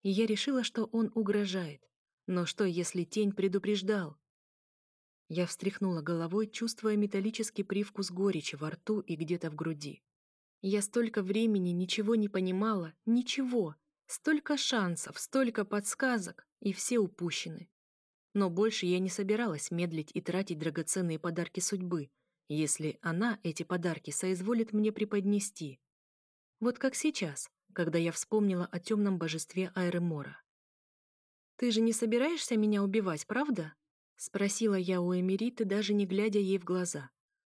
Я решила, что он угрожает. Но что, если тень предупреждал? Я встряхнула головой, чувствуя металлический привкус горечи во рту и где-то в груди. Я столько времени ничего не понимала, ничего. Столько шансов, столько подсказок, и все упущены. Но больше я не собиралась медлить и тратить драгоценные подарки судьбы, если она эти подарки соизволит мне преподнести. Вот как сейчас, когда я вспомнила о темном божестве Айремора. «Ты же не собираешься меня убивать, правда?» Спросила я у Эмериты, даже не глядя ей в глаза.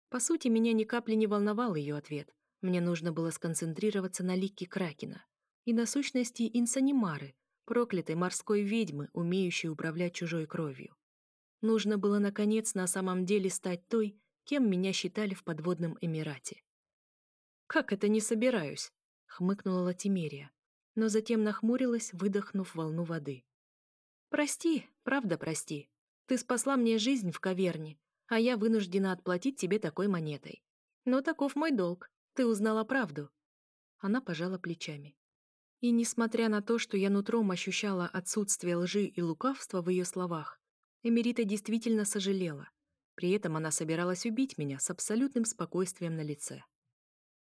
По сути, меня ни капли не волновал ее ответ. Мне нужно было сконцентрироваться на лике Кракена и на сущности Инсанимары, проклятой морской ведьмы, умеющей управлять чужой кровью. Нужно было, наконец, на самом деле стать той, кем меня считали в подводном Эмирате. «Как это не собираюсь?» — хмыкнула Латимерия, но затем нахмурилась, выдохнув волну воды. «Прости, правда прости. Ты спасла мне жизнь в каверне, а я вынуждена отплатить тебе такой монетой. Но таков мой долг. Ты узнала правду». Она пожала плечами. И несмотря на то, что я нутром ощущала отсутствие лжи и лукавства в ее словах, Эмерита действительно сожалела. При этом она собиралась убить меня с абсолютным спокойствием на лице.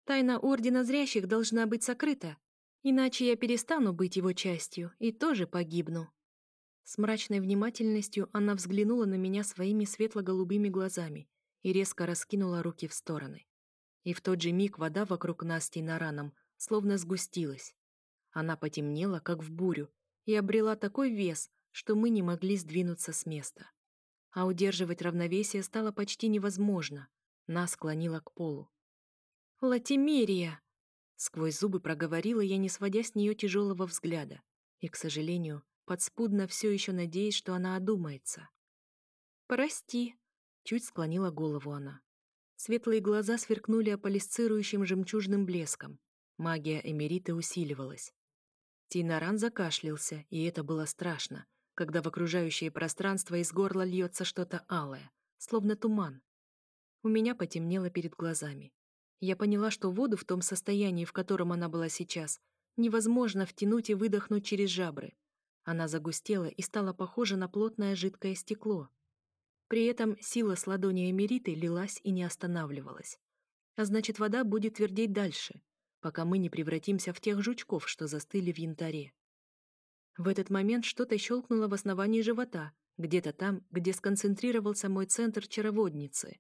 Тайна Ордена Зрящих должна быть сокрыта, иначе я перестану быть его частью и тоже погибну. С мрачной внимательностью она взглянула на меня своими светло-голубыми глазами и резко раскинула руки в стороны. И в тот же миг вода вокруг нас с Тейнараном словно сгустилась. Она потемнела, как в бурю, и обрела такой вес, что мы не могли сдвинуться с места. А удерживать равновесие стало почти невозможно. Нас склонило к полу. «Латимерия!» Сквозь зубы проговорила я, не сводя с нее тяжелого взгляда. И, к сожалению, подспудно все еще надеясь, что она одумается. «Прости», — чуть склонила голову она. Светлые глаза сверкнули аполисцирующим жемчужным блеском. Магия Эмериты усиливалась. Тинаран закашлялся, и это было страшно, когда в окружающее пространство из горла льется что-то алое, словно туман. У меня потемнело перед глазами. Я поняла, что воду в том состоянии, в котором она была сейчас, невозможно втянуть и выдохнуть через жабры. Она загустела и стала похожа на плотное жидкое стекло. При этом сила с ладони Эмериты лилась и не останавливалась. А значит, вода будет твердеть дальше, пока мы не превратимся в тех жучков, что застыли в янтаре. В этот момент что-то щелкнуло в основании живота, где-то там, где сконцентрировался мой центр чароводницы.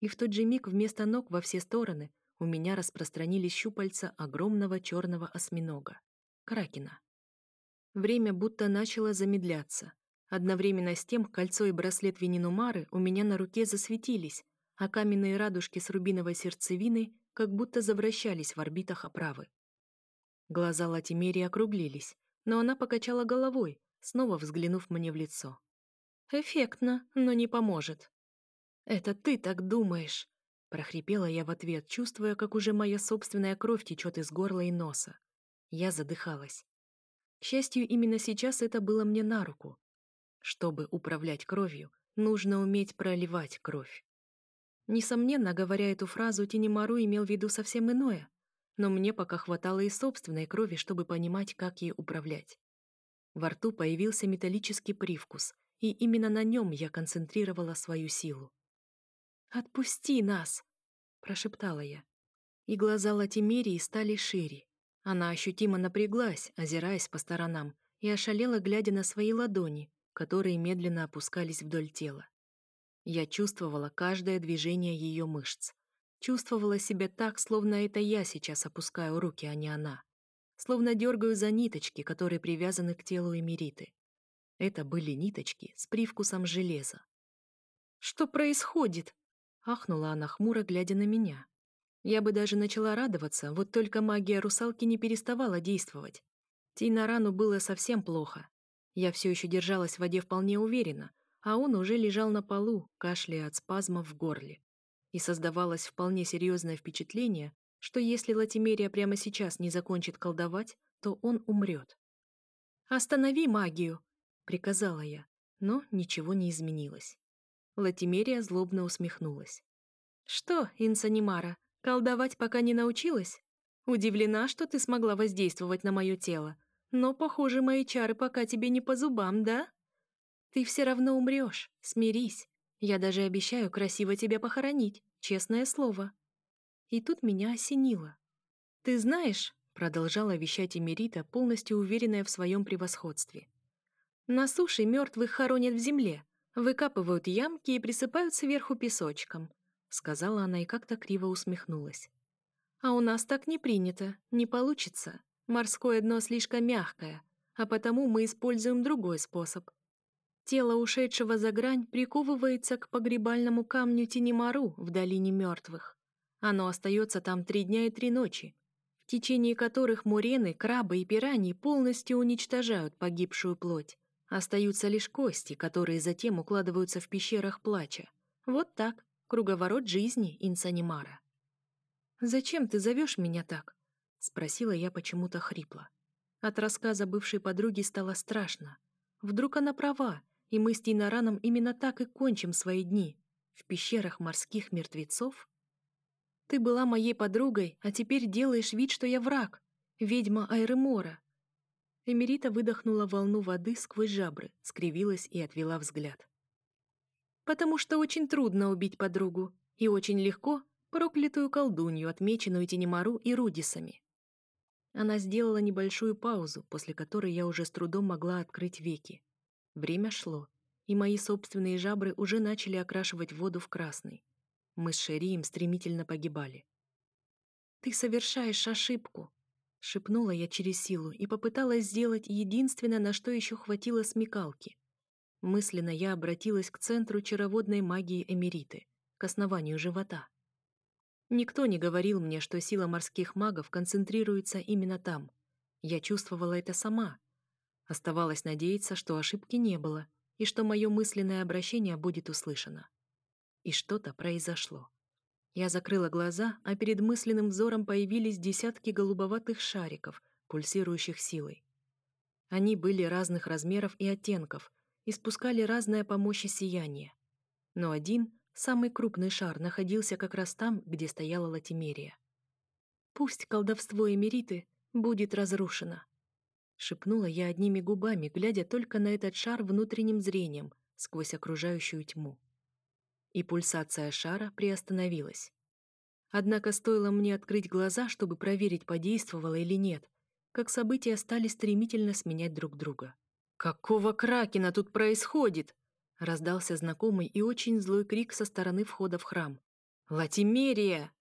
И в тот же миг вместо ног во все стороны у меня распространились щупальца огромного черного осьминога — кракена. Время будто начало замедляться. Одновременно с тем кольцо и браслет Венинумары у меня на руке засветились, а каменные радужки с рубиновой сердцевиной как будто завращались в орбитах оправы. Глаза Латимерии округлились, но она покачала головой, снова взглянув мне в лицо. «Эффектно, но не поможет». «Это ты так думаешь», — прохрипела я в ответ, чувствуя, как уже моя собственная кровь течет из горла и носа. Я задыхалась. К счастью, именно сейчас это было мне на руку. Чтобы управлять кровью, нужно уметь проливать кровь. Несомненно, говоря эту фразу, Тинемару имел в виду совсем иное, но мне пока хватало и собственной крови, чтобы понимать, как ей управлять. Во рту появился металлический привкус, и именно на нем я концентрировала свою силу. «Отпусти нас!» — прошептала я. И глаза Латимерии стали шире. Она ощутимо напряглась, озираясь по сторонам, и ошалела, глядя на свои ладони, которые медленно опускались вдоль тела. Я чувствовала каждое движение ее мышц. Чувствовала себя так, словно это я сейчас опускаю руки, а не она. Словно дергаю за ниточки, которые привязаны к телу Эмириты. Это были ниточки с привкусом железа. «Что происходит?» — ахнула она хмуро, глядя на меня. Я бы даже начала радоваться, вот только магия русалки не переставала действовать. Тейнарану было совсем плохо. Я все еще держалась в воде вполне уверенно, а он уже лежал на полу, кашляя от спазмов в горле. И создавалось вполне серьезное впечатление, что если Латимерия прямо сейчас не закончит колдовать, то он умрет. «Останови магию!» — приказала я, но ничего не изменилось. Латимерия злобно усмехнулась. «Что, Инсанимара, колдовать пока не научилась? Удивлена, что ты смогла воздействовать на мое тело, но, похоже, мои чары пока тебе не по зубам, да?» Ты все равно умрешь, смирись. Я даже обещаю красиво тебя похоронить, честное слово. И тут меня осенило. Ты знаешь, продолжала вещать Эмирита, полностью уверенная в своем превосходстве. На суше мертвых хоронят в земле, выкапывают ямки и присыпают сверху песочком, сказала она и как-то криво усмехнулась. А у нас так не принято, не получится. Морское дно слишком мягкое, а потому мы используем другой способ — Тело ушедшего за грань приковывается к погребальному камню Тинемару в долине мертвых. Оно остается там три дня и три ночи, в течение которых мурены, крабы и пираньи полностью уничтожают погибшую плоть. Остаются лишь кости, которые затем укладываются в пещерах плача. Вот так, круговорот жизни Инсанимара. «Зачем ты зовешь меня так?» — спросила я почему-то хрипло. От рассказа бывшей подруги стало страшно. Вдруг она права, и мы с Тинараном именно так и кончим свои дни. В пещерах морских мертвецов? Ты была моей подругой, а теперь делаешь вид, что я враг. Ведьма Айремора. Эмирита выдохнула волну воды сквозь жабры, скривилась и отвела взгляд. «Потому что очень трудно убить подругу, и очень легко проклятую колдунью, отмеченную Тенемару и Рудисами». Она сделала небольшую паузу, после которой я уже с трудом могла открыть веки. Время шло, и мои собственные жабры уже начали окрашивать воду в красный. Мы с Шерием стремительно погибали. «Ты совершаешь ошибку», — шепнула я через силу и попыталась сделать единственное, на что еще хватило смекалки. Мысленно я обратилась к центру чароводной магии Эмериты, к основанию живота. Никто не говорил мне, что сила морских магов концентрируется именно там. Я чувствовала это сама, Оставалось надеяться, что ошибки не было, и что мое мысленное обращение будет услышано. И что-то произошло. Я закрыла глаза, а перед мысленным взором появились десятки голубоватых шариков, пульсирующих силой. Они были разных размеров и оттенков, испускали разное по мощи сияние. Но один, самый крупный шар, находился как раз там, где стояла Латимерия. Пусть колдовство Эмериты будет разрушено. — шепнула я одними губами, глядя только на этот шар внутренним зрением сквозь окружающую тьму. И пульсация шара приостановилась. Однако стоило мне открыть глаза, чтобы проверить, подействовало или нет, как события стали стремительно сменять друг друга. «Какого кракена тут происходит?» — раздался знакомый и очень злой крик со стороны входа в храм. «Латимерия!»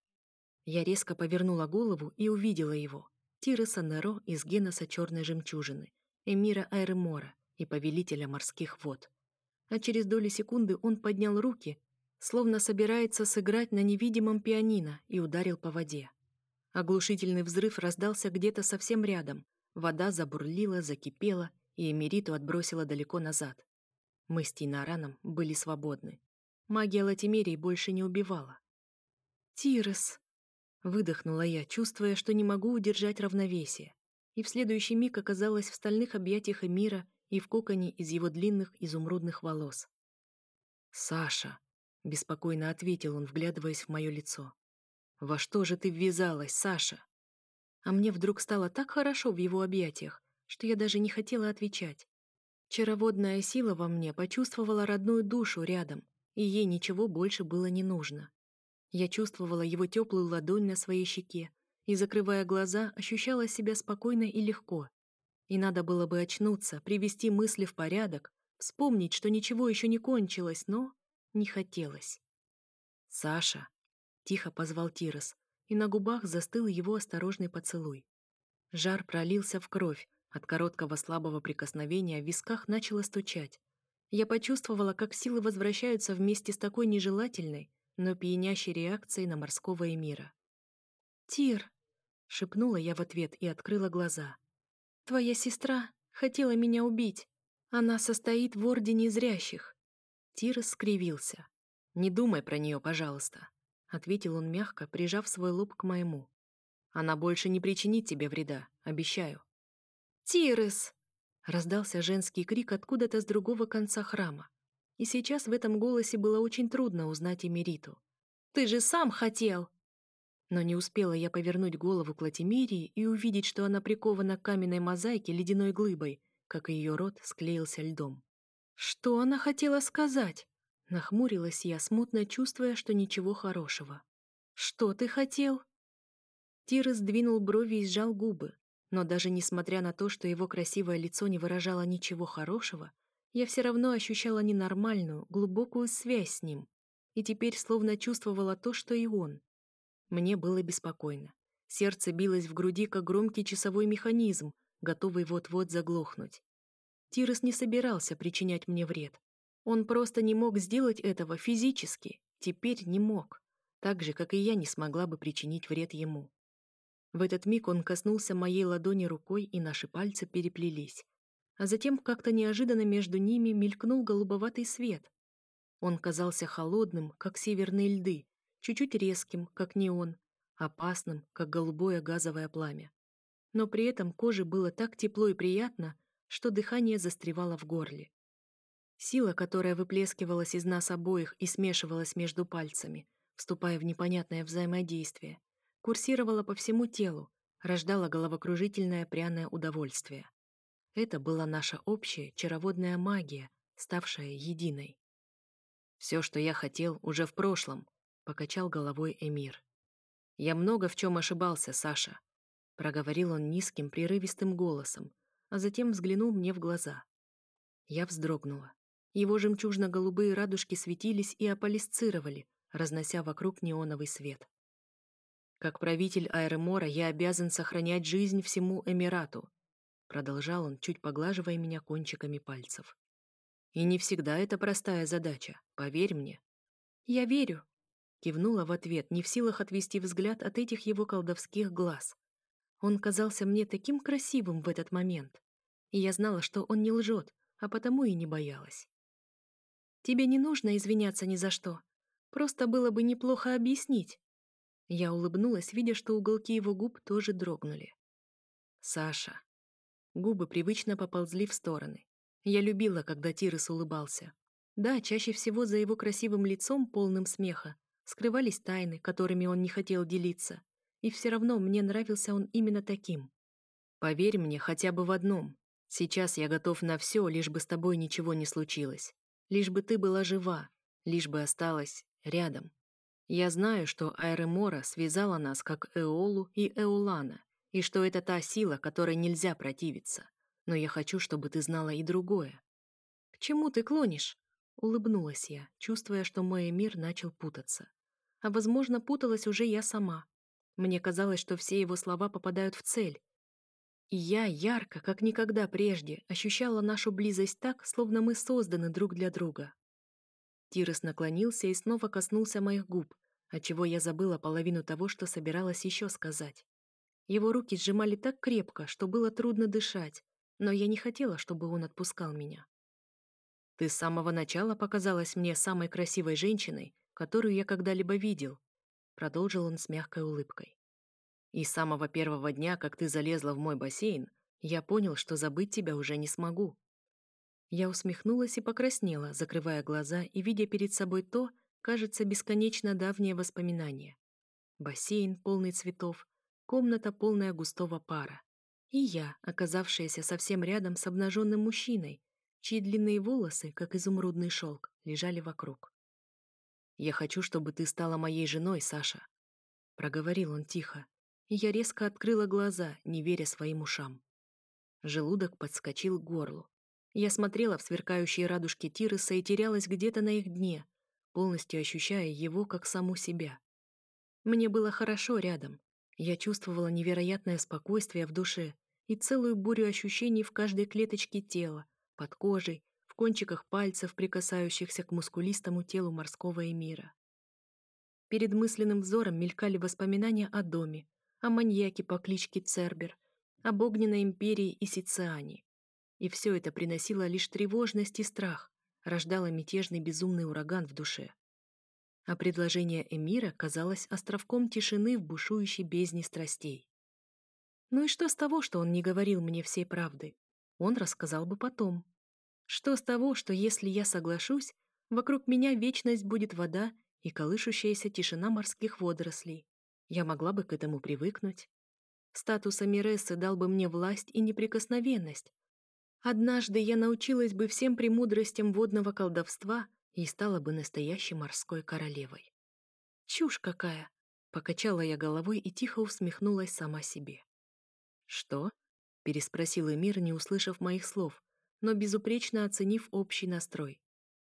Я резко повернула голову и увидела его. Тиреса Неро из Геноса Черной Жемчужины, эмира Айремора и повелителя морских вод. А через доли секунды он поднял руки, словно собирается сыграть на невидимом пианино и ударил по воде. Оглушительный взрыв раздался где-то совсем рядом. Вода забурлила, закипела, и Эмериту отбросила далеко назад. Мы с Тинараном были свободны. Магия Латимерии больше не убивала. «Тирес!» Выдохнула я, чувствуя, что не могу удержать равновесие. И в следующий миг оказалась в стальных объятиях Эмира и в коконе из его длинных изумрудных волос. «Саша!» — беспокойно ответил он, вглядываясь в мое лицо. «Во что же ты ввязалась, Саша?» А мне вдруг стало так хорошо в его объятиях, что я даже не хотела отвечать. Чароводная сила во мне почувствовала родную душу рядом, и ей ничего больше было не нужно. Я чувствовала его теплую ладонь на своей щеке и, закрывая глаза, ощущала себя спокойно и легко. И надо было бы очнуться, привести мысли в порядок, вспомнить, что ничего еще не кончилось, но не хотелось. «Саша!» — тихо позвал Тирос, и на губах застыл его осторожный поцелуй. Жар пролился в кровь, от короткого слабого прикосновения в висках начало стучать. Я почувствовала, как силы возвращаются вместе с такой нежелательной, но пьянящей реакцией на морского эмира. «Тир!» — шепнула я в ответ и открыла глаза. «Твоя сестра хотела меня убить. Она состоит в Ордене Зрящих». Тир скривился. «Не думай про нее, пожалуйста», — ответил он мягко, прижав свой лоб к моему. «Она больше не причинит тебе вреда, обещаю». «Тирес!» — раздался женский крик откуда-то с другого конца храма. И сейчас в этом голосе было очень трудно узнать Эмериту. «Ты же сам хотел!» Но не успела я повернуть голову к Латимерии и увидеть, что она прикована к каменной мозаике ледяной глыбой, как ее рот склеился льдом. «Что она хотела сказать?» Нахмурилась я, смутно чувствуя, что ничего хорошего. «Что ты хотел?» Тир сдвинул брови и сжал губы, но даже несмотря на то, что его красивое лицо не выражало ничего хорошего, я все равно ощущала ненормальную, глубокую связь с ним, и теперь словно чувствовала то, что и он. Мне было беспокойно. Сердце билось в груди, как громкий часовой механизм, готовый вот-вот заглохнуть. Тирос не собирался причинять мне вред. Он просто не мог сделать этого физически, теперь не мог, так же, как и я не смогла бы причинить вред ему. В этот миг он коснулся моей ладони рукой, и наши пальцы переплелись. А затем как-то неожиданно между ними мелькнул голубоватый свет. Он казался холодным, как северные льды, чуть-чуть резким, как неон, опасным, как голубое газовое пламя. Но при этом коже было так тепло и приятно, что дыхание застревало в горле. Сила, которая выплескивалась из нас обоих и смешивалась между пальцами, вступая в непонятное взаимодействие, курсировала по всему телу, рождала головокружительное пряное удовольствие. Это была наша общая чароводная магия, ставшая единой. «Все, что я хотел, уже в прошлом», — покачал головой Эмир. «Я много в чем ошибался, Саша», — проговорил он низким, прерывистым голосом, а затем взглянул мне в глаза. Я вздрогнула. Его жемчужно-голубые радужки светились и аполисцировали, разнося вокруг неоновый свет. Как правитель Аэромора я обязан сохранять жизнь всему Эмирату, продолжал он, чуть поглаживая меня кончиками пальцев. И не всегда это простая задача, поверь мне. Я верю, кивнула в ответ, не в силах отвести взгляд от этих его колдовских глаз. Он казался мне таким красивым в этот момент, и я знала, что он не лжет, а потому и не боялась. Тебе не нужно извиняться ни за что. Просто было бы неплохо объяснить, я улыбнулась, видя, что уголки его губ тоже дрогнули. «Саша». Губы привычно поползли в стороны. Я любила, когда Тирес улыбался. Да, чаще всего за его красивым лицом, полным смеха, скрывались тайны, которыми он не хотел делиться. И все равно мне нравился он именно таким. «Поверь мне хотя бы в одном. Сейчас я готов на все, лишь бы с тобой ничего не случилось. Лишь бы ты была жива, лишь бы осталась рядом». Я знаю, что Аэремора связала нас как Эолу и Эулана, и что это та сила, которой нельзя противиться. Но я хочу, чтобы ты знала и другое. К чему ты клонишь? Улыбнулась я, чувствуя, что мой мир начал путаться. А, возможно, путалась уже я сама. Мне казалось, что все его слова попадают в цель. И я ярко, как никогда прежде, ощущала нашу близость так, словно мы созданы друг для друга. Тирос наклонился и снова коснулся моих губ, отчего я забыла половину того, что собиралась еще сказать. Его руки сжимали так крепко, что было трудно дышать, но я не хотела, чтобы он отпускал меня. «Ты с самого начала показалась мне самой красивой женщиной, которую я когда-либо видел», продолжил он с мягкой улыбкой. «И с самого первого дня, как ты залезла в мой бассейн, я понял, что забыть тебя уже не смогу. Я усмехнулась и покраснела, закрывая глаза и видя перед собой то, кажется, бесконечно давнее воспоминание. Бассейн, полный цветов, комната, полная густого пара. И я, оказавшаяся совсем рядом с обнаженным мужчиной, чьи длинные волосы, как изумрудный шелк, лежали вокруг. «Я хочу, чтобы ты стала моей женой, Саша», — проговорил он тихо, и я резко открыла глаза, не веря своим ушам. Желудок подскочил к горлу. Я смотрела в сверкающие радужки Тироса и терялась где-то на их дне, полностью ощущая его как саму себя. Мне было хорошо рядом. Я чувствовала невероятное спокойствие в душе и целую бурю ощущений в каждой клеточке тела, под кожей, в кончиках пальцев, прикасающихся к мускулистому телу морского эмира. Перед мысленным взором мелькали воспоминания о доме, о маньяке по кличке Цербер, об огненной империи и Сициане. И все это приносило лишь тревожность и страх, рождало мятежный безумный ураган в душе. А предложение Эмира казалось островком тишины в бушующей бездне страстей. Ну и что с того, что он не говорил мне всей правды? Он рассказал бы потом. Что с того, что если я соглашусь, вокруг меня вечность будет вода и колышущаяся тишина морских водорослей? Я могла бы к этому привыкнуть. Статус Амирессы дал бы мне власть и неприкосновенность. Однажды я научилась бы всем премудростям водного колдовства и стала бы настоящей морской королевой. Чушь какая! Покачала я головой и тихо усмехнулась сама себе. «Что?» — переспросил Эмир, не услышав моих слов, но безупречно оценив общий настрой.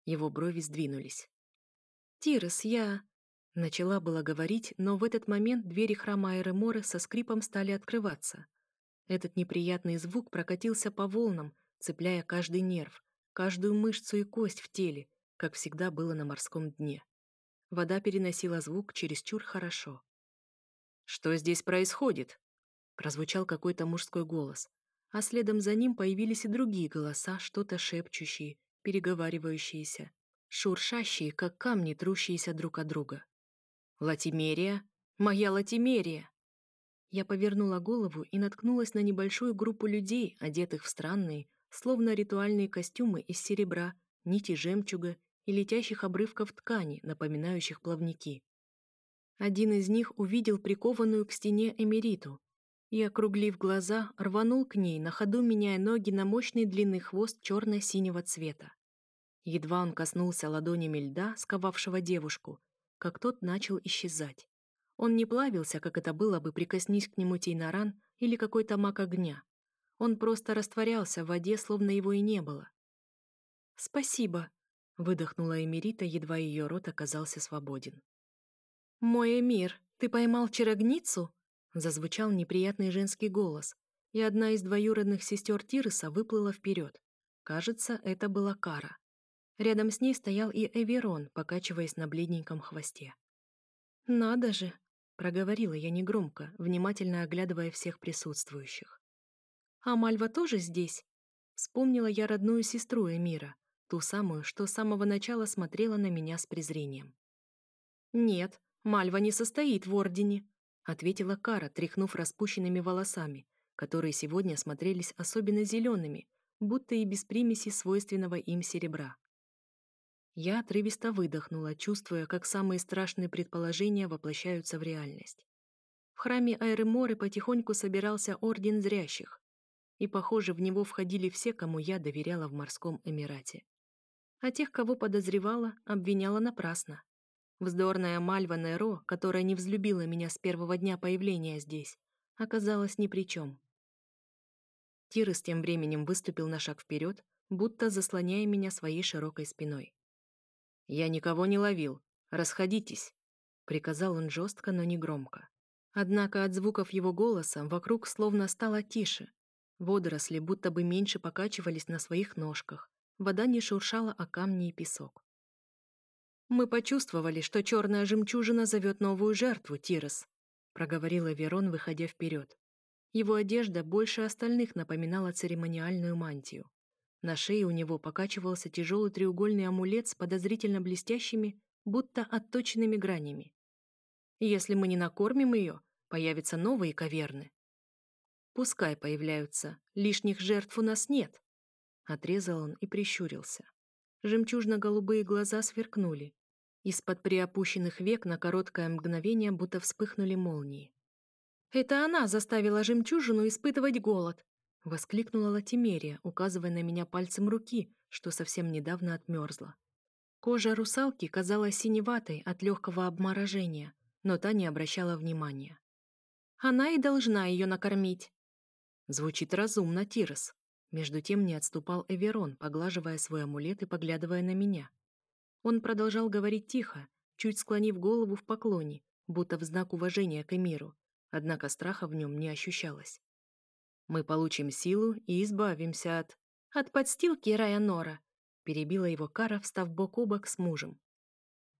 Его брови сдвинулись. «Тирос, я...» Начала было говорить, но в этот момент двери храма Айреморы со скрипом стали открываться. Этот неприятный звук прокатился по волнам, цепляя каждый нерв, каждую мышцу и кость в теле, как всегда было на морском дне. Вода переносила звук чересчур хорошо. «Что здесь происходит?» Прозвучал какой-то мужской голос, а следом за ним появились и другие голоса, что-то шепчущие, переговаривающиеся, шуршащие, как камни, трущиеся друг от друга. «Латимерия? Моя Латимерия!» Я повернула голову и наткнулась на небольшую группу людей, одетых в странные, словно ритуальные костюмы из серебра, нити жемчуга и летящих обрывков ткани, напоминающих плавники. Один из них увидел прикованную к стене эмериту и, округлив глаза, рванул к ней, на ходу меняя ноги на мощный длинный хвост черно-синего цвета. Едва он коснулся ладонями льда, сковавшего девушку, как тот начал исчезать. Он не плавился, как это было бы, прикоснись к нему Тейнаран или какой-то маг огня. Он просто растворялся в воде, словно его и не было. «Спасибо», — выдохнула Эмирита, едва ее рот оказался свободен. «Мой Эмир, ты поймал чарогницу?» — зазвучал неприятный женский голос, и одна из двоюродных сестер Тироса выплыла вперед. Кажется, это была Кара. Рядом с ней стоял и Эверон, покачиваясь на бледненьком хвосте. «Надо же!» — проговорила я негромко, внимательно оглядывая всех присутствующих. «А Мальва тоже здесь?» Вспомнила я родную сестру Эмира, ту самую, что с самого начала смотрела на меня с презрением. «Нет, Мальва не состоит в Ордене», — ответила Кара, тряхнув распущенными волосами, которые сегодня смотрелись особенно зелеными, будто и без примеси свойственного им серебра. Я отрывисто выдохнула, чувствуя, как самые страшные предположения воплощаются в реальность. В храме Айреморы потихоньку собирался Орден Зрящих, и, похоже, в него входили все, кому я доверяла в морском Эмирате. А тех, кого подозревала, обвиняла напрасно. Вздорная Мальва Неро, которая не взлюбила меня с первого дня появления здесь, оказалась ни при чем. Тирес тем временем выступил на шаг вперед, будто заслоняя меня своей широкой спиной. «Я никого не ловил. Расходитесь», — приказал он жестко, но не громко. Однако от звуков его голоса вокруг словно стало тише. Водоросли будто бы меньше покачивались на своих ножках. Вода не шуршала о камни и песок. «Мы почувствовали, что черная жемчужина зовет новую жертву, Тирос», проговорила Верон, выходя вперед. Его одежда больше остальных напоминала церемониальную мантию. На шее у него покачивался тяжелый треугольный амулет с подозрительно блестящими, будто отточенными гранями. Если мы не накормим ее, появятся новые каверны. Пускай появляются, лишних жертв у нас нет. Отрезал он и прищурился. Жемчужно-голубые глаза сверкнули, Из-под приопущенных век на короткое мгновение будто вспыхнули молнии. «Это она заставила жемчужину испытывать голод!» — воскликнула Латимерия, указывая на меня пальцем руки, что совсем недавно отмерзла. Кожа русалки казалась синеватой от легкого обморожения, но та не обращала внимания. «Она и должна ее накормить!» Звучит разумно, Тирос. Между тем не отступал Эверон, поглаживая свой амулет и поглядывая на меня. Он продолжал говорить тихо, чуть склонив голову в поклоне, будто в знак уважения к Эмиру, однако страха в нем не ощущалось. «Мы получим силу и избавимся от...» «От подстилки Рая Нора», — перебила его Кара, встав бок о бок с мужем.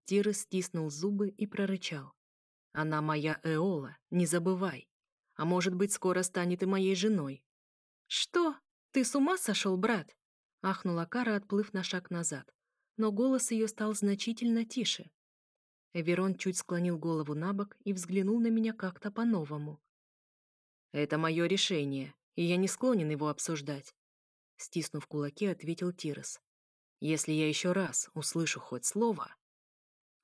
Тирос стиснул зубы и прорычал. «Она моя Эола, не забывай. А может быть, скоро станет и моей женой». «Что? Ты с ума сошел, брат?» — ахнула Кара, отплыв на шаг назад. Но голос ее стал значительно тише. Эверон чуть склонил голову на бок и взглянул на меня как-то по-новому. «Это мое решение, и я не склонен его обсуждать», — стиснув кулаки, ответил Тирос. «Если я еще раз услышу хоть слово...»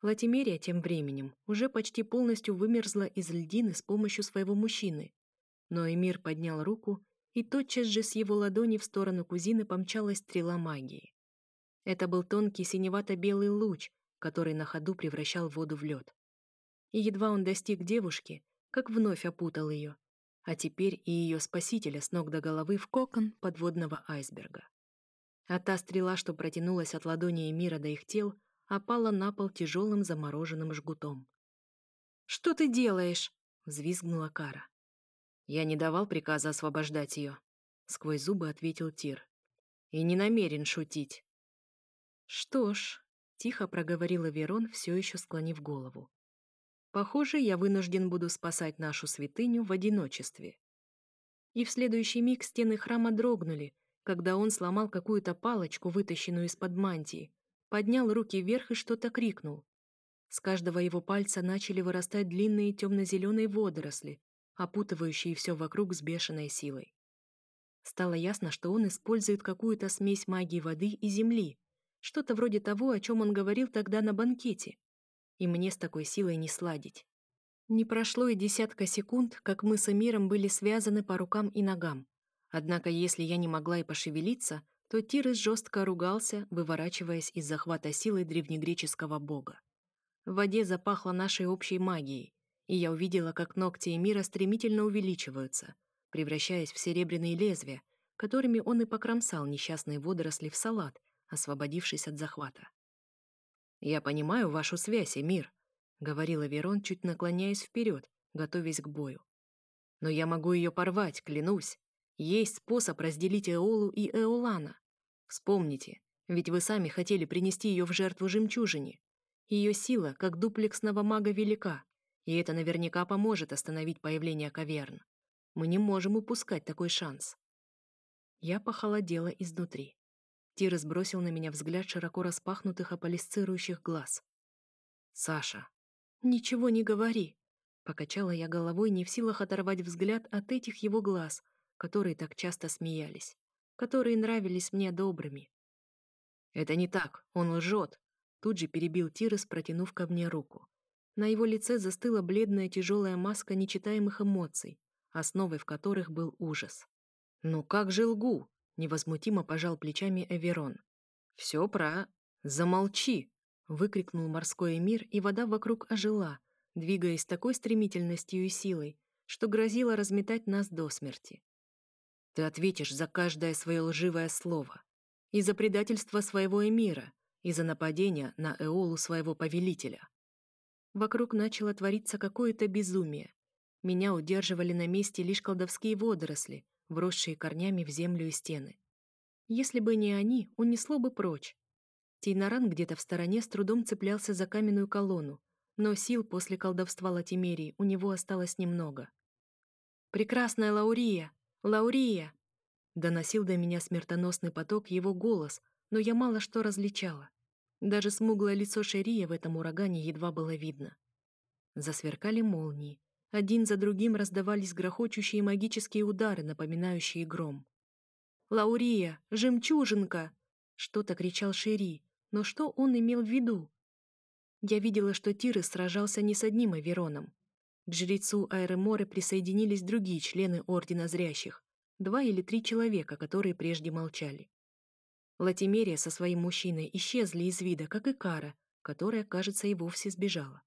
Латимерия тем временем уже почти полностью вымерзла из льдины с помощью своего мужчины. Но Эмир поднял руку, и тотчас же с его ладони в сторону кузины помчалась стрела магии. Это был тонкий синевато-белый луч, который на ходу превращал воду в лед. И едва он достиг девушки, как вновь опутал ее, а теперь и ее спасителя с ног до головы в кокон подводного айсберга. А та стрела, что протянулась от ладони Эмира до их тел, опала на пол тяжелым замороженным жгутом. «Что ты делаешь?» — взвизгнула Кара. «Я не давал приказа освобождать ее», — сквозь зубы ответил Тир. «И не намерен шутить». «Что ж», — тихо проговорила Верон, все еще склонив голову. «Похоже, я вынужден буду спасать нашу святыню в одиночестве». И в следующий миг стены храма дрогнули, когда он сломал какую-то палочку, вытащенную из-под мантии, поднял руки вверх и что-то крикнул. С каждого его пальца начали вырастать длинные темно-зеленые водоросли, опутывающие все вокруг с бешеной силой. Стало ясно, что он использует какую-то смесь магии воды и земли, что-то вроде того, о чем он говорил тогда на банкете. И мне с такой силой не сладить. Не прошло и десятка секунд, как мы с Эмиром были связаны по рукам и ногам. Однако, если я не могла и пошевелиться, то Тирес жестко ругался, выворачиваясь из захвата силы древнегреческого бога. В воде запахло нашей общей магией, и я увидела, как ногти Эмира стремительно увеличиваются, превращаясь в серебряные лезвия, которыми он и покромсал несчастные водоросли в салат, освободившись от захвата. «Я понимаю вашу связь, Эмир», — говорила Верон, чуть наклоняясь вперед, готовясь к бою. «Но я могу ее порвать, клянусь. Есть способ разделить Эолу и Эолана. Вспомните, ведь вы сами хотели принести ее в жертву жемчужине. Ее сила, как дуплексного мага, велика, и это наверняка поможет остановить появление каверн. Мы не можем упускать такой шанс. Я похолодела изнутри. Тир сбросил на меня взгляд широко распахнутых аполисцирующих глаз. «Саша!» «Ничего не говори!» Покачала я головой, не в силах оторвать взгляд от этих его глаз, которые так часто смеялись которые нравились мне добрыми. «Это не так, он лжет», — тут же перебил Тирес, протянув ко мне руку. На его лице застыла бледная тяжелая маска нечитаемых эмоций, основой в которых был ужас. «Ну как же лгу?» — невозмутимо пожал плечами Эверон. «Все про... Замолчи!» — выкрикнул морской мир, и вода вокруг ожила, двигаясь с такой стремительностью и силой, что грозило разметать нас до смерти. Ты ответишь за каждое свое лживое слово. И за предательство своего эмира, и за нападение на Эолу своего повелителя. Вокруг начало твориться какое-то безумие. Меня удерживали на месте лишь колдовские водоросли, вросшие корнями в землю и стены. Если бы не они, унесло бы прочь. Тейнаран где-то в стороне с трудом цеплялся за каменную колонну, но сил после колдовства Латимерии у него осталось немного. «Прекрасная Лаурия!» «Лаурия!» Доносил до меня смертоносный поток его голос, но я мало что различала. Даже смуглое лицо Шерия в этом урагане едва было видно. Засверкали молнии. Один за другим раздавались грохочущие магические удары, напоминающие гром. «Лаурия! Жемчужинка!» Что-то кричал Шери, но что он имел в виду? Я видела, что Тиры сражался не с одним Авероном. К жрецу Айреморы присоединились другие члены Ордена Зрящих, два или три человека, которые прежде молчали. Латимерия со своим мужчиной исчезли из вида, как и Кара, которая, кажется, и вовсе сбежала.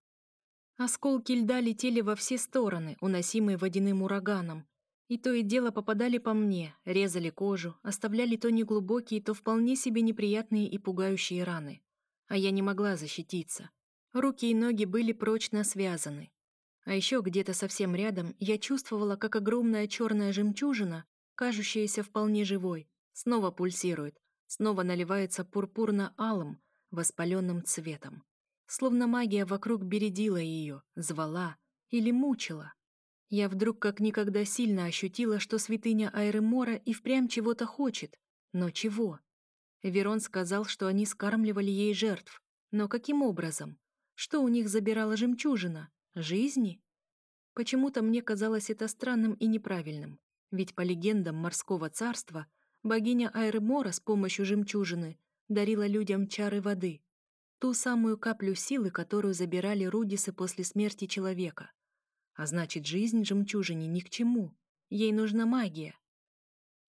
Осколки льда летели во все стороны, уносимые водяным ураганом, и то и дело попадали по мне, резали кожу, оставляли то неглубокие, то вполне себе неприятные и пугающие раны. А я не могла защититься. Руки и ноги были прочно связаны. А еще где-то совсем рядом я чувствовала, как огромная черная жемчужина, кажущаяся вполне живой, снова пульсирует, снова наливается пурпурно-алым, воспаленным цветом. Словно магия вокруг бередила ее, звала или мучила. Я вдруг как никогда сильно ощутила, что святыня Айремора и впрямь чего-то хочет. Но чего? Верон сказал, что они скармливали ей жертв. Но каким образом? Что у них забирала жемчужина? Жизни? Почему-то мне казалось это странным и неправильным. Ведь по легендам морского царства богиня Айремора с помощью жемчужины дарила людям чары воды. Ту самую каплю силы, которую забирали рудисы после смерти человека. А значит, жизнь жемчужине ни к чему. Ей нужна магия.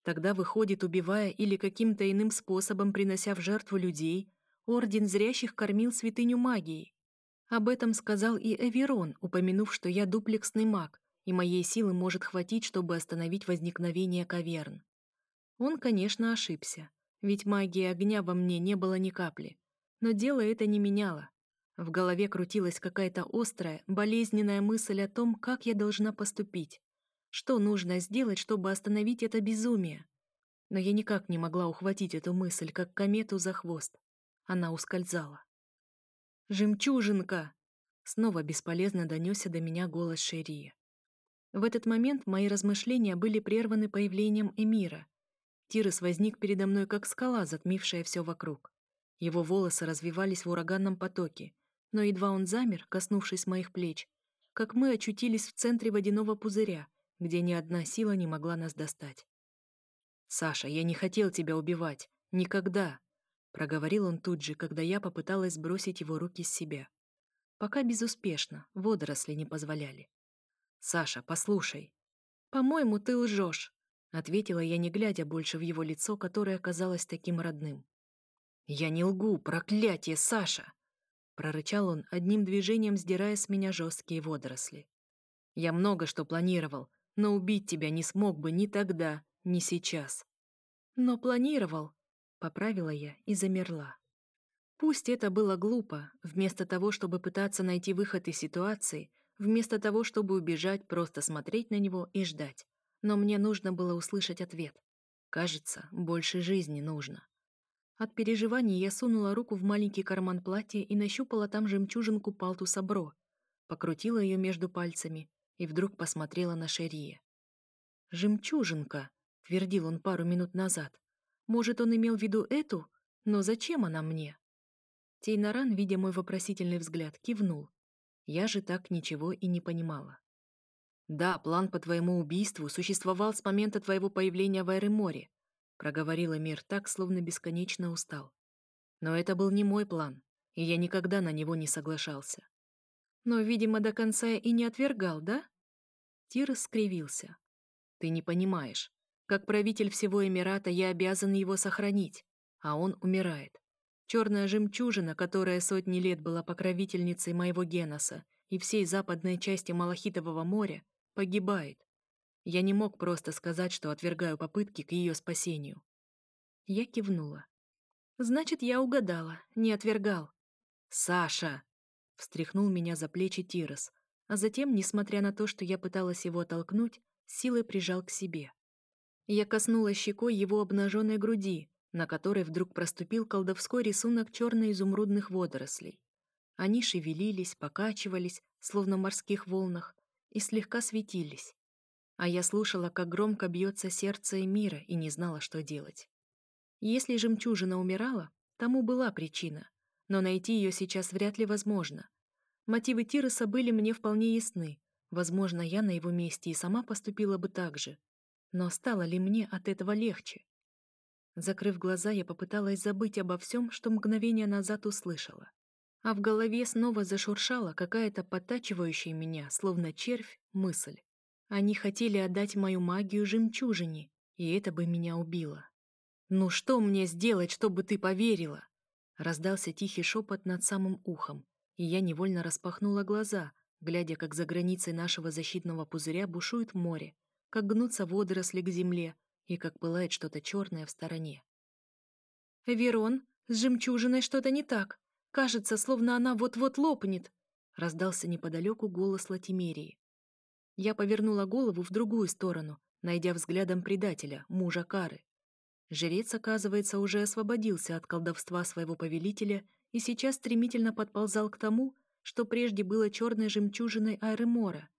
Тогда, выходит, убивая или каким-то иным способом принося в жертву людей, Орден Зрящих кормил святыню магией. Об этом сказал и Эверон, упомянув, что я дуплексный маг, и моей силы может хватить, чтобы остановить возникновение каверн. Он, конечно, ошибся, ведь магии огня во мне не было ни капли. Но дело это не меняло. В голове крутилась какая-то острая, болезненная мысль о том, как я должна поступить. Что нужно сделать, чтобы остановить это безумие? Но я никак не могла ухватить эту мысль, как комету за хвост. Она ускользала. «Жемчужинка!» Снова бесполезно донесся до меня голос Шерии. В этот момент мои размышления были прерваны появлением Эмира. Тирос возник передо мной, как скала, затмившая все вокруг. Его волосы развивались в ураганном потоке, но едва он замер, коснувшись моих плеч, как мы очутились в центре водяного пузыря, где ни одна сила не могла нас достать. «Саша, я не хотел тебя убивать. Никогда!» Проговорил он тут же, когда я попыталась сбросить его руки с себя. Пока безуспешно, водоросли не позволяли. «Саша, послушай». «По-моему, ты лжешь», — ответила я, не глядя больше в его лицо, которое казалось таким родным. «Я не лгу, проклятие, Саша!» прорычал он, одним движением сдирая с меня жесткие водоросли. «Я много что планировал, но убить тебя не смог бы ни тогда, ни сейчас». «Но планировал», — поправила я и замерла. Пусть это было глупо, вместо того, чтобы пытаться найти выход из ситуации, вместо того, чтобы убежать, просто смотреть на него и ждать. Но мне нужно было услышать ответ. Кажется, больше жизни нужно. От переживаний я сунула руку в маленький карман платья и нащупала там жемчужинку палту сабро, покрутила ее между пальцами и вдруг посмотрела на Шерие. «Жемчужинка», — твердил он пару минут назад. «Может, он имел в виду эту? Но зачем она мне?» Тейнаран, видя мой вопросительный взгляд, кивнул. Я же так ничего и не понимала. «Да, план по твоему убийству существовал с момента твоего появления в Айреморе, проговорила Мир так, словно бесконечно устал. Но это был не мой план, и я никогда на него не соглашался. Но, видимо, до конца и не отвергал, да? Тир скривился. Ты не понимаешь. Как правитель всего Эмирата я обязан его сохранить, а он умирает. Черная жемчужина, которая сотни лет была покровительницей моего Геноса и всей западной части Малахитового моря, погибает. Я не мог просто сказать, что отвергаю попытки к ее спасению. Я кивнула. Значит, я угадала, не отвергал. «Саша!» — встряхнул меня за плечи Тирос, а затем, несмотря на то, что я пыталась его оттолкнуть, силой прижал к себе. Я коснулась щекой его обнаженной груди, на которой вдруг проступил колдовской рисунок черно-изумрудных водорослей. Они шевелились, покачивались, словно морских волнах, и слегка светились а я слушала, как громко бьется сердце мира и не знала, что делать. Если жемчужина умирала, тому была причина, но найти ее сейчас вряд ли возможно. Мотивы Тироса были мне вполне ясны. Возможно, я на его месте и сама поступила бы так же. Но стало ли мне от этого легче? Закрыв глаза, я попыталась забыть обо всем, что мгновение назад услышала. А в голове снова зашуршала какая-то подтачивающая меня, словно червь, мысль. Они хотели отдать мою магию жемчужине, и это бы меня убило. «Ну что мне сделать, чтобы ты поверила?» Раздался тихий шепот над самым ухом, и я невольно распахнула глаза, глядя, как за границей нашего защитного пузыря бушует море, как гнутся водоросли к земле и как пылает что-то черное в стороне. «Верон, с жемчужиной что-то не так. Кажется, словно она вот-вот лопнет», — раздался неподалеку голос Латимерии. Я повернула голову в другую сторону, найдя взглядом предателя, мужа Кары. Жрец, оказывается, уже освободился от колдовства своего повелителя и сейчас стремительно подползал к тому, что прежде было черной жемчужиной Айремора,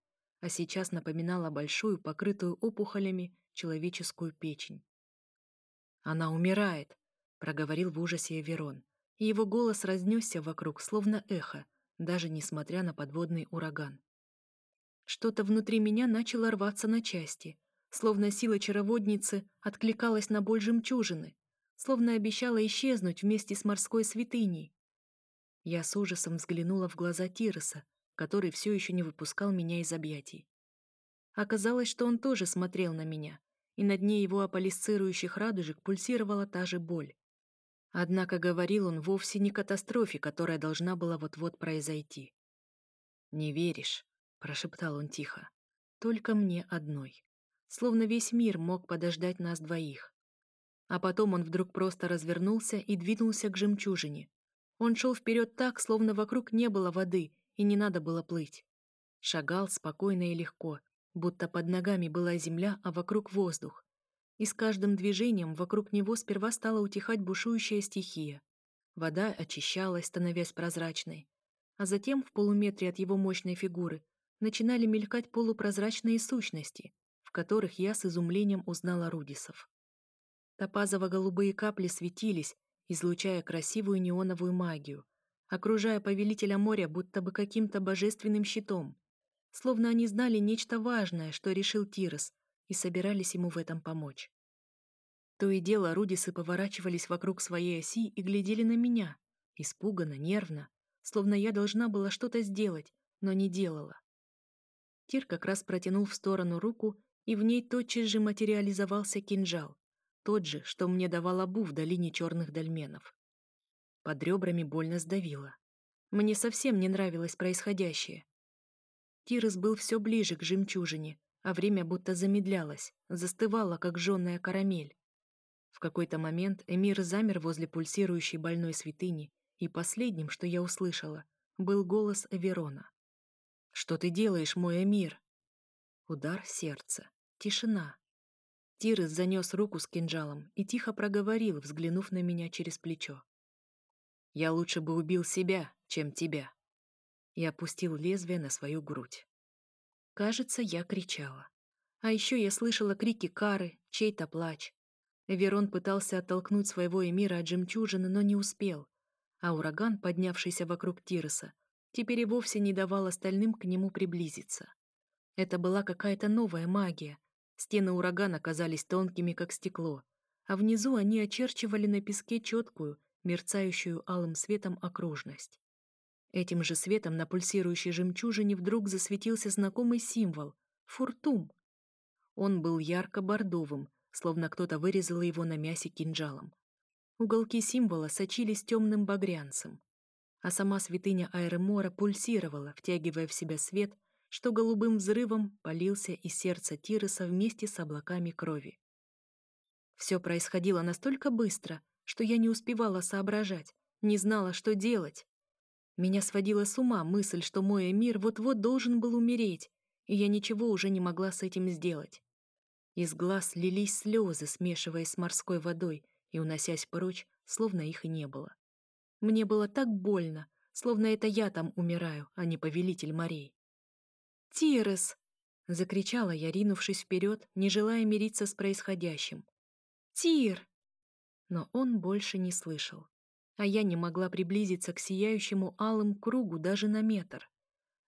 а сейчас напоминала большую, покрытую опухолями, человеческую печень. «Она умирает», — проговорил в ужасе Эверон, его голос разнесся вокруг, словно эхо, даже несмотря на подводный ураган. Что-то внутри меня начало рваться на части, словно сила чароводницы откликалась на боль жемчужины, словно обещала исчезнуть вместе с морской святыней, я с ужасом взглянула в глаза Тироса, который все еще не выпускал меня из объятий. Оказалось, что он тоже смотрел на меня, и на дне его аполисцирующих радужек пульсировала та же боль. Однако говорил он вовсе не катастрофе, которая должна была вот-вот произойти. «Не веришь», — прошептал он тихо, — «только мне одной. Словно весь мир мог подождать нас двоих». А потом он вдруг просто развернулся и двинулся к жемчужине, он шел вперед так, словно вокруг не было воды и не надо было плыть. Шагал спокойно и легко, будто под ногами была земля, а вокруг воздух. И с каждым движением вокруг него сперва стала утихать бушующая стихия. Вода очищалась, становясь прозрачной. А затем, в полуметре от его мощной фигуры, начинали мелькать полупрозрачные сущности, в которых я с изумлением узнала Рудисов. Топазово-голубые капли светились, излучая красивую неоновую магию, окружая повелителя моря будто бы каким-то божественным щитом. Словно они знали нечто важное, что решил Тирос, и собирались ему в этом помочь. То и дело Рудисы поворачивались вокруг своей оси и глядели на меня, испуганно, нервно, словно я должна была что-то сделать, но не делала. Тир как раз протянул в сторону руку, и в ней тотчас же материализовался кинжал тот же, что мне давал Абу в долине черных дольменов. Под ребрами больно сдавило. Мне совсем не нравилось происходящее. Тирос был все ближе к жемчужине, а время будто замедлялось, застывало, как жженая карамель. В какой-то момент Эмир замер возле пульсирующей больной святыни, и последним, что я услышала, был голос Эверона. «Что ты делаешь, мой Эмир?» Удар сердца. Тишина. Тирес занес руку с кинжалом и тихо проговорил, взглянув на меня через плечо. «Я лучше бы убил себя, чем тебя». И опустил лезвие на свою грудь. Кажется, я кричала. А еще я слышала крики Кары, чей-то плач. Верон пытался оттолкнуть своего эмира от жемчужины, но не успел. А ураган, поднявшийся вокруг Тироса, теперь и вовсе не давал остальным к нему приблизиться. Это была какая-то новая магия, Стены урагана казались тонкими, как стекло, а внизу они очерчивали на песке четкую, мерцающую алым светом окружность. Этим же светом на пульсирующей жемчужине вдруг засветился знакомый символ — фуртум. Он был ярко-бордовым, словно кто-то вырезал его на мясе кинжалом. Уголки символа сочились темным багрянцем, а сама святыня Аэромора пульсировала, втягивая в себя свет — что голубым взрывом полился из сердца Тироса вместе с облаками крови. Все происходило настолько быстро, что я не успевала соображать, не знала, что делать. Меня сводила с ума мысль, что мой мир вот-вот должен был умереть, и я ничего уже не могла с этим сделать. Из глаз лились слезы, смешиваясь с морской водой и уносясь прочь, словно их и не было. Мне было так больно, словно это я там умираю, а не повелитель морей. «Тирес!» — закричала я, ринувшись вперед, не желая мириться с происходящим. «Тир!» Но он больше не слышал, а я не могла приблизиться к сияющему алым кругу даже на метр.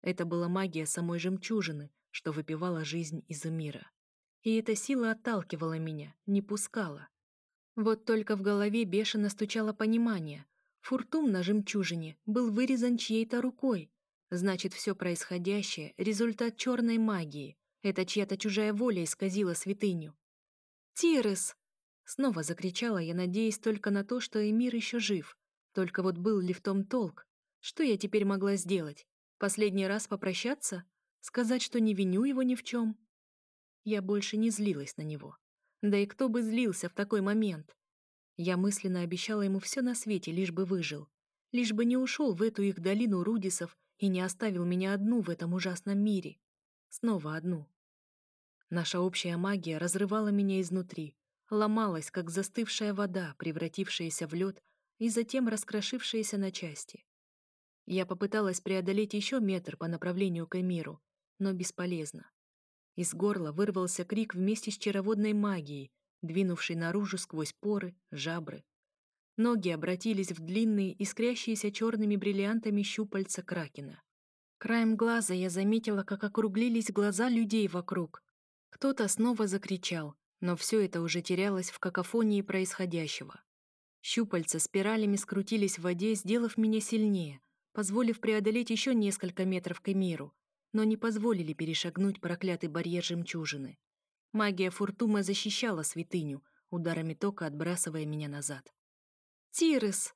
Это была магия самой жемчужины, что выпивала жизнь из мира. И эта сила отталкивала меня, не пускала. Вот только в голове бешено стучало понимание. Фуртум на жемчужине был вырезан чьей-то рукой. Значит, все происходящее — результат черной магии. Это чья-то чужая воля исказила святыню. «Тирес!» Снова закричала я, надеясь только на то, что Эмир еще жив. Только вот был ли в том толк? Что я теперь могла сделать? Последний раз попрощаться? Сказать, что не виню его ни в чем? Я больше не злилась на него. Да и кто бы злился в такой момент? Я мысленно обещала ему все на свете, лишь бы выжил. Лишь бы не ушел в эту их долину Рудисов и не оставил меня одну в этом ужасном мире. Снова одну. Наша общая магия разрывала меня изнутри, ломалась, как застывшая вода, превратившаяся в лед и затем раскрошившаяся на части. Я попыталась преодолеть еще метр по направлению к Эмиру, но бесполезно. Из горла вырвался крик вместе с чароводной магией, двинувшей наружу сквозь поры, жабры. Ноги обратились в длинные, искрящиеся черными бриллиантами щупальца кракена. Краем глаза я заметила, как округлились глаза людей вокруг. Кто-то снова закричал, но все это уже терялось в какофонии происходящего. Щупальца спиралями скрутились в воде, сделав меня сильнее, позволив преодолеть еще несколько метров к миру, но не позволили перешагнуть проклятый барьер жемчужины. Магия Фуртума защищала святыню, ударами тока отбрасывая меня назад. «Тирес!»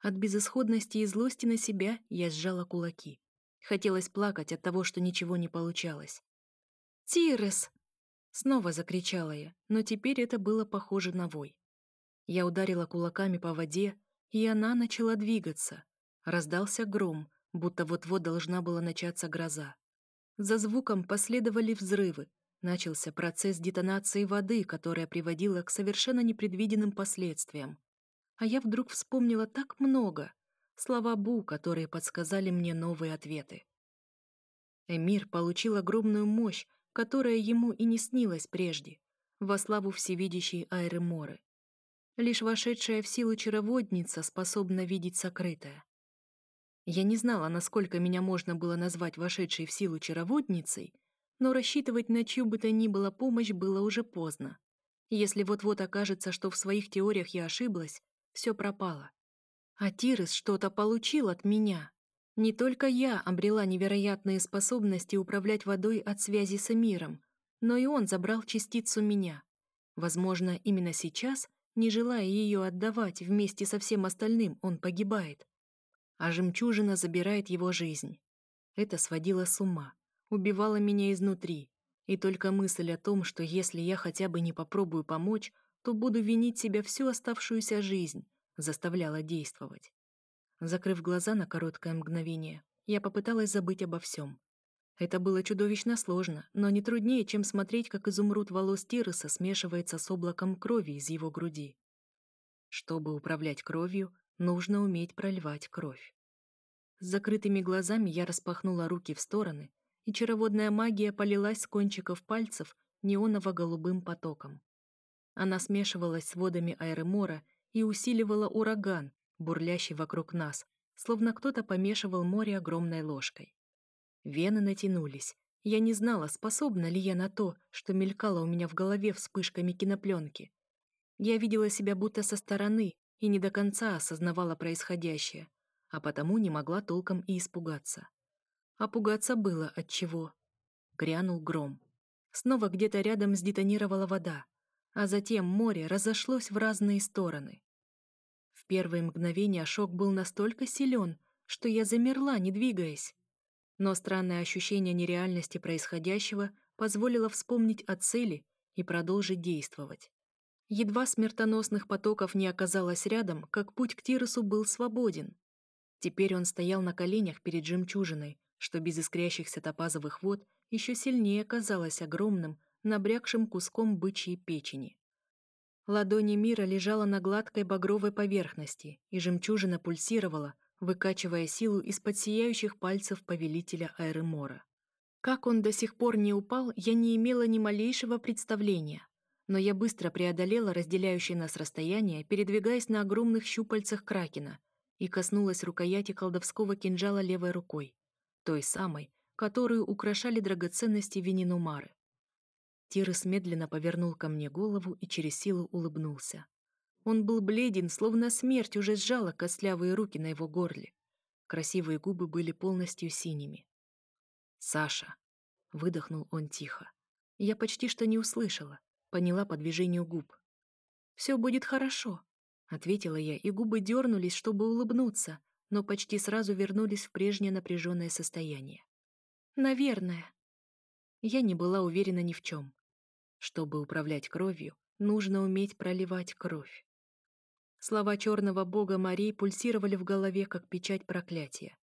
От безысходности и злости на себя я сжала кулаки. Хотелось плакать от того, что ничего не получалось. «Тирес!» Снова закричала я, но теперь это было похоже на вой. Я ударила кулаками по воде, и она начала двигаться. Раздался гром, будто вот-вот должна была начаться гроза. За звуком последовали взрывы. Начался процесс детонации воды, которая приводила к совершенно непредвиденным последствиям. А я вдруг вспомнила так много. Слова Бу, которые подсказали мне новые ответы. Эмир получил огромную мощь, которая ему и не снилась прежде, во славу всевидящей Айры Моры. Лишь вошедшая в силу чароводница способна видеть сокрытое. Я не знала, насколько меня можно было назвать вошедшей в силу чароводницей, но рассчитывать на чью бы то ни было помощь было уже поздно. Если вот-вот окажется, что в своих теориях я ошиблась, все пропало. А Тирес что-то получил от меня. Не только я обрела невероятные способности управлять водой от связи с миром, но и он забрал частицу меня. Возможно, именно сейчас, не желая ее отдавать вместе со всем остальным, он погибает а жемчужина забирает его жизнь. Это сводило с ума, убивало меня изнутри, и только мысль о том, что если я хотя бы не попробую помочь, то буду винить себя всю оставшуюся жизнь, заставляла действовать. Закрыв глаза на короткое мгновение, я попыталась забыть обо всем. Это было чудовищно сложно, но не труднее, чем смотреть, как изумруд волос Тироса смешивается с облаком крови из его груди. Чтобы управлять кровью, Нужно уметь проливать кровь. С закрытыми глазами я распахнула руки в стороны, и чароводная магия полилась с кончиков пальцев неоново-голубым потоком. Она смешивалась с водами Айремора и усиливала ураган, бурлящий вокруг нас, словно кто-то помешивал море огромной ложкой. Вены натянулись. Я не знала, способна ли я на то, что мелькало у меня в голове вспышками кинопленки. Я видела себя будто со стороны, и не до конца осознавала происходящее, а потому не могла толком и испугаться. А пугаться было от чего. Грянул гром. Снова где-то рядом сдетонировала вода, а затем море разошлось в разные стороны. В первые мгновения шок был настолько силен, что я замерла, не двигаясь. Но странное ощущение нереальности происходящего позволило вспомнить о цели и продолжить действовать. Едва смертоносных потоков не оказалось рядом, как путь к Тиросу был свободен. Теперь он стоял на коленях перед жемчужиной, что без искрящихся топазовых вод еще сильнее казалось огромным, набрякшим куском бычьей печени. Ладони мира лежала на гладкой багровой поверхности, и жемчужина пульсировала, выкачивая силу из-под сияющих пальцев повелителя Аэремора. Как он до сих пор не упал, я не имела ни малейшего представления но я быстро преодолела разделяющее нас расстояние, передвигаясь на огромных щупальцах кракена, и коснулась рукояти колдовского кинжала левой рукой, той самой, которую украшали драгоценности Венинумары. Тирес медленно повернул ко мне голову и через силу улыбнулся. Он был бледен, словно смерть уже сжала костлявые руки на его горле. Красивые губы были полностью синими. «Саша!» — выдохнул он тихо. Я почти что не услышала, поняла по движению губ. «Все будет хорошо», — ответила я, и губы дернулись, чтобы улыбнуться, но почти сразу вернулись в прежнее напряженное состояние. «Наверное». Я не была уверена ни в чем. Чтобы управлять кровью, нужно уметь проливать кровь. Слова черного бога Марии пульсировали в голове, как печать проклятия.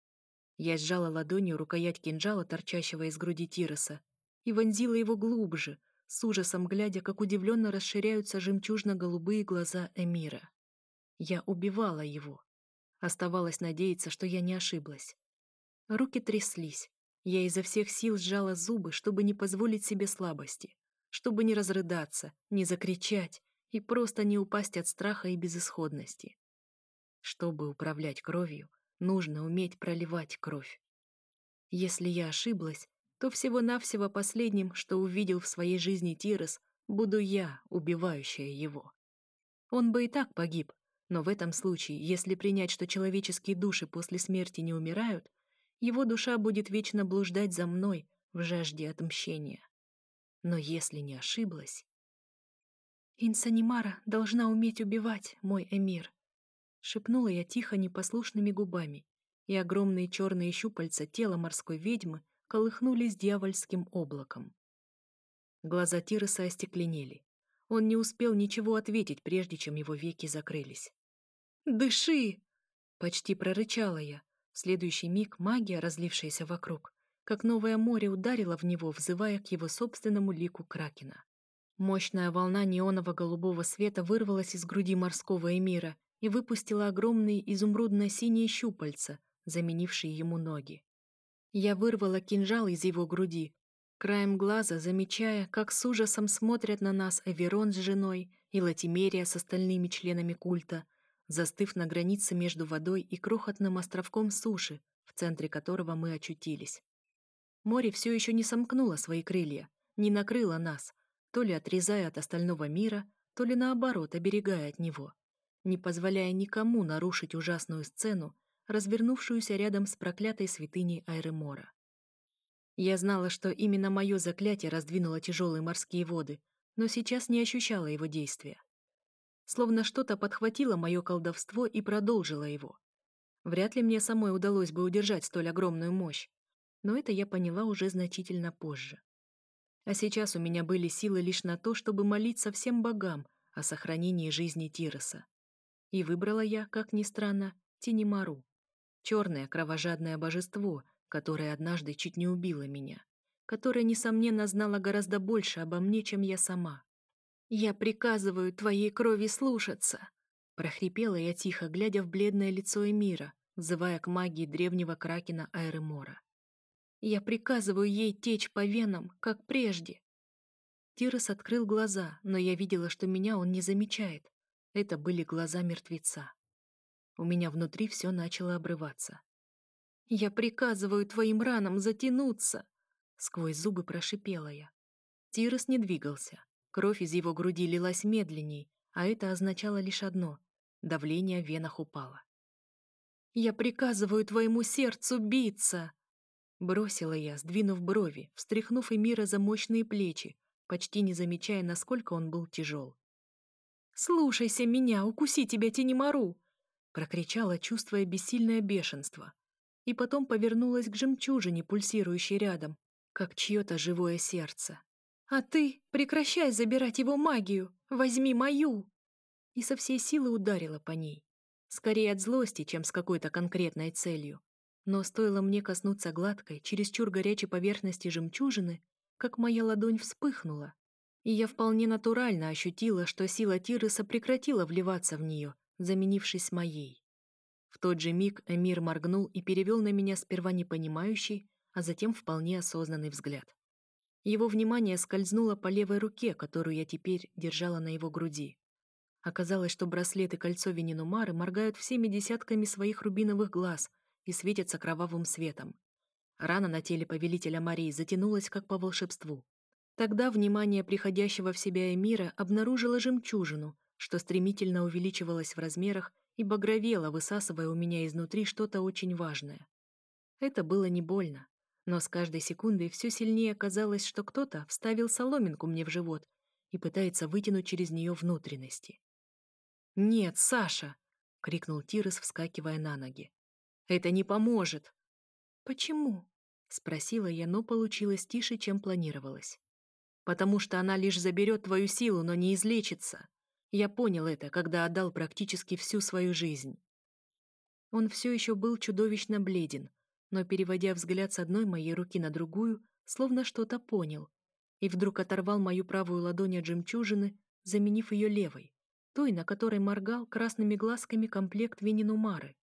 Я сжала ладонью рукоять кинжала, торчащего из груди Тироса, и вонзила его глубже, с ужасом глядя, как удивленно расширяются жемчужно-голубые глаза Эмира. Я убивала его. Оставалось надеяться, что я не ошиблась. Руки тряслись. Я изо всех сил сжала зубы, чтобы не позволить себе слабости, чтобы не разрыдаться, не закричать и просто не упасть от страха и безысходности. Чтобы управлять кровью, нужно уметь проливать кровь. Если я ошиблась, то всего-навсего последним, что увидел в своей жизни Тирос, буду я, убивающая его. Он бы и так погиб, но в этом случае, если принять, что человеческие души после смерти не умирают, его душа будет вечно блуждать за мной в жажде отмщения. Но если не ошиблась... «Инсанимара должна уметь убивать, мой эмир», — шепнула я тихо непослушными губами, и огромные черные щупальца тела морской ведьмы колыхнулись дьявольским облаком. Глаза Тироса остекленели. Он не успел ничего ответить, прежде чем его веки закрылись. «Дыши!» — почти прорычала я. В следующий миг магия, разлившаяся вокруг, как новое море ударила в него, взывая к его собственному лику Кракена. Мощная волна неоново-голубого света вырвалась из груди морского эмира и выпустила огромные изумрудно-синие щупальца, заменившие ему ноги. Я вырвала кинжал из его груди, краем глаза замечая, как с ужасом смотрят на нас Эверон с женой и Латимерия с остальными членами культа, застыв на границе между водой и крохотным островком суши, в центре которого мы очутились. Море все еще не сомкнуло свои крылья, не накрыло нас, то ли отрезая от остального мира, то ли наоборот оберегая от него, не позволяя никому нарушить ужасную сцену, развернувшуюся рядом с проклятой святыней Айремора. Я знала, что именно мое заклятие раздвинуло тяжелые морские воды, но сейчас не ощущала его действия. Словно что-то подхватило мое колдовство и продолжило его. Вряд ли мне самой удалось бы удержать столь огромную мощь, но это я поняла уже значительно позже. А сейчас у меня были силы лишь на то, чтобы молиться всем богам о сохранении жизни Тироса. И выбрала я, как ни странно, Тинемару, черное кровожадное божество, которое однажды чуть не убило меня, которое, несомненно, знало гораздо больше обо мне, чем я сама. «Я приказываю твоей крови слушаться!» Прохрипела я тихо, глядя в бледное лицо Эмира, взывая к магии древнего кракена Айремора. «Я приказываю ей течь по венам, как прежде!» Тирос открыл глаза, но я видела, что меня он не замечает. Это были глаза мертвеца. У меня внутри все начало обрываться. «Я приказываю твоим ранам затянуться!» Сквозь зубы прошипела я. Тирос не двигался. Кровь из его груди лилась медленней, а это означало лишь одно — давление в венах упало. «Я приказываю твоему сердцу биться!» Бросила я, сдвинув брови, встряхнув Эмира за мощные плечи, почти не замечая, насколько он был тяжел. «Слушайся меня, укуси тебя, Тенемару!» прокричала, чувствуя бессильное бешенство. И потом повернулась к жемчужине, пульсирующей рядом, как чье-то живое сердце. А ты прекращай забирать его магию, возьми мою!» И со всей силы ударила по ней. Скорее от злости, чем с какой-то конкретной целью. Но стоило мне коснуться гладкой, чересчур горячей поверхности жемчужины, как моя ладонь вспыхнула, и я вполне натурально ощутила, что сила Тирыса прекратила вливаться в нее, заменившись моей. В тот же миг Эмир моргнул и перевел на меня сперва непонимающий, а затем вполне осознанный взгляд. Его внимание скользнуло по левой руке, которую я теперь держала на его груди. Оказалось, что браслет и кольцо Венинумары моргают всеми десятками своих рубиновых глаз и светятся кровавым светом. Рана на теле повелителя Марии затянулась, как по волшебству. Тогда внимание приходящего в себя Эмира обнаружило жемчужину, что стремительно увеличивалось в размерах и багровело, высасывая у меня изнутри что-то очень важное. Это было не больно, но с каждой секундой все сильнее казалось, что кто-то вставил соломинку мне в живот и пытается вытянуть через нее внутренности. «Нет, Саша!» — крикнул Тирос, вскакивая на ноги. «Это не поможет!» «Почему?» — спросила я, но получилось тише, чем планировалось. «Потому что она лишь заберет твою силу, но не излечится. Я понял это, когда отдал практически всю свою жизнь». Он все еще был чудовищно бледен, но, переводя взгляд с одной моей руки на другую, словно что-то понял, и вдруг оторвал мою правую ладонь от жемчужины, заменив ее левой, той, на которой моргал красными глазками комплект Вининумары.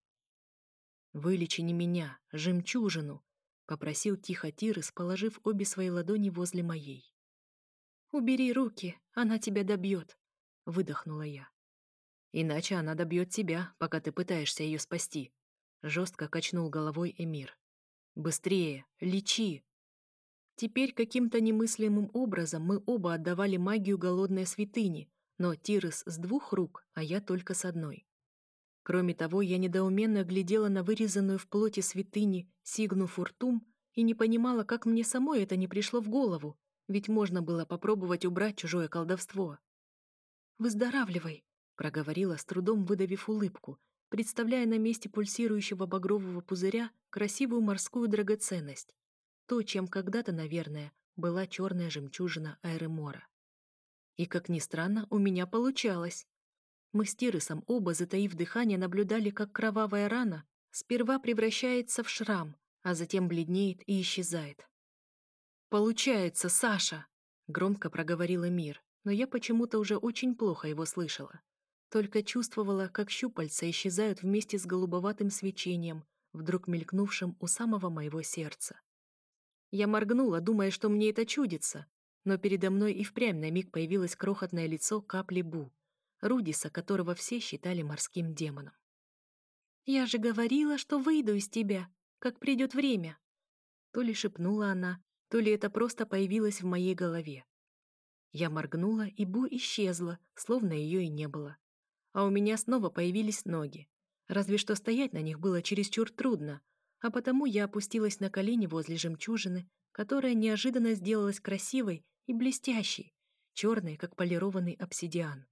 «Вылечи не меня, жемчужину!» — попросил тихо Тирес, положив обе свои ладони возле моей. «Убери руки, она тебя добьет!» — выдохнула я. «Иначе она добьет тебя, пока ты пытаешься ее спасти», — жестко качнул головой Эмир. «Быстрее! Лечи!» Теперь каким-то немыслимым образом мы оба отдавали магию голодной святыни, но Тирес с двух рук, а я только с одной. Кроме того, я недоуменно глядела на вырезанную в плоти святыни Сигну Фуртум и не понимала, как мне самой это не пришло в голову, ведь можно было попробовать убрать чужое колдовство. «Выздоравливай», — проговорила, с трудом выдавив улыбку, представляя на месте пульсирующего багрового пузыря красивую морскую драгоценность. То, чем когда-то, наверное, была черная жемчужина Аэремора. И, как ни странно, у меня получалось. Мы с Тирысом оба, затаив дыхание, наблюдали, как кровавая рана сперва превращается в шрам, а затем бледнеет и исчезает. «Получается, Саша!» — громко проговорила Мир, но я почему-то уже очень плохо его слышала. Только чувствовала, как щупальца исчезают вместе с голубоватым свечением, вдруг мелькнувшим у самого моего сердца. Я моргнула, думая, что мне это чудится, но передо мной и впрямь на миг появилось крохотное лицо капли Бу, Рудиса, которого все считали морским демоном. «Я же говорила, что выйду из тебя, как придет время!» То ли шепнула она, то ли это просто появилось в моей голове. Я моргнула, и Бу исчезла, словно ее и не было а у меня снова появились ноги. Разве что стоять на них было чересчур трудно, а потому я опустилась на колени возле жемчужины, которая неожиданно сделалась красивой и блестящей, черной, как полированный обсидиан.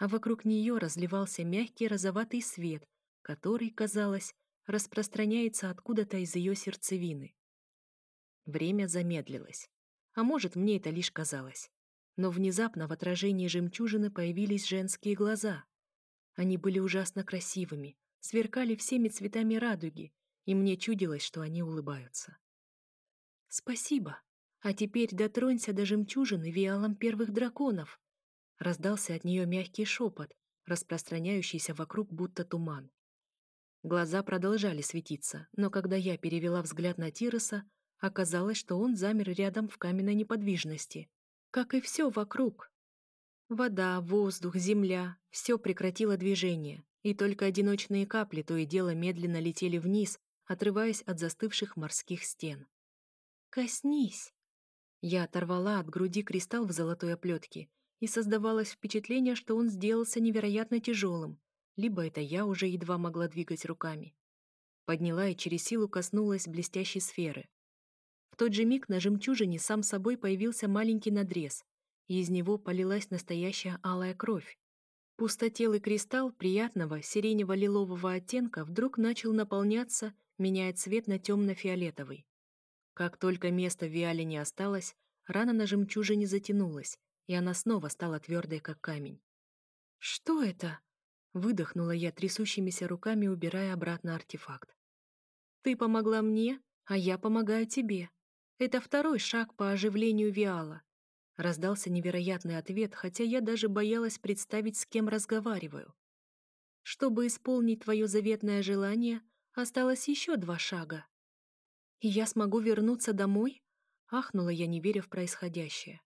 А вокруг нее разливался мягкий розоватый свет, который, казалось, распространяется откуда-то из ее сердцевины. Время замедлилось. А может, мне это лишь казалось. Но внезапно в отражении жемчужины появились женские глаза. Они были ужасно красивыми, сверкали всеми цветами радуги, и мне чудилось, что они улыбаются. «Спасибо. А теперь дотронься до жемчужины виалом первых драконов», раздался от нее мягкий шепот, распространяющийся вокруг будто туман. Глаза продолжали светиться, но когда я перевела взгляд на Тироса, оказалось, что он замер рядом в каменной неподвижности, как и все вокруг. Вода, воздух, земля — все прекратило движение, и только одиночные капли то и дело медленно летели вниз, отрываясь от застывших морских стен. «Коснись!» Я оторвала от груди кристалл в золотой оплетке, и создавалось впечатление, что он сделался невероятно тяжелым, либо это я уже едва могла двигать руками. Подняла и через силу коснулась блестящей сферы. В тот же миг на жемчужине сам собой появился маленький надрез, и из него полилась настоящая алая кровь. Пустотелый кристалл приятного сиренево-лилового оттенка вдруг начал наполняться, меняя цвет на темно-фиолетовый. Как только место в виале не осталось, рана на жемчужине затянулась, и она снова стала твердой, как камень. «Что это?» — выдохнула я трясущимися руками, убирая обратно артефакт. «Ты помогла мне, а я помогаю тебе. Это второй шаг по оживлению Виала. Раздался невероятный ответ, хотя я даже боялась представить, с кем разговариваю. Чтобы исполнить твое заветное желание, осталось еще два шага. И я смогу вернуться домой? Ахнула я, не веря в происходящее.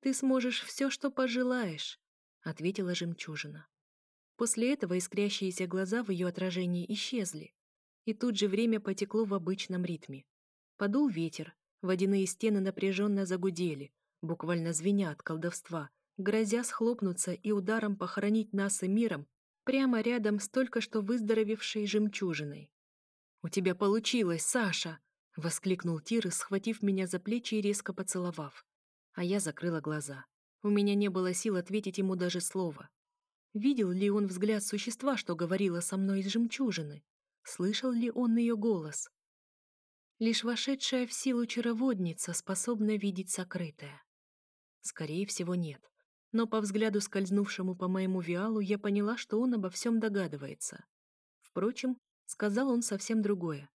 Ты сможешь все, что пожелаешь, ответила жемчужина. После этого искрящиеся глаза в ее отражении исчезли, и тут же время потекло в обычном ритме. Подул ветер, водяные стены напряженно загудели, буквально звеня от колдовства, грозя схлопнуться и ударом похоронить нас и миром прямо рядом с только что выздоровевшей жемчужиной. «У тебя получилось, Саша!» — воскликнул Тирес, схватив меня за плечи и резко поцеловав. А я закрыла глаза. У меня не было сил ответить ему даже слова. Видел ли он взгляд существа, что говорило со мной из жемчужины? Слышал ли он ее голос? Лишь вошедшая в силу чароводница способна видеть сокрытое. Скорее всего, нет. Но по взгляду, скользнувшему по моему виалу, я поняла, что он обо всем догадывается. Впрочем, сказал он совсем другое.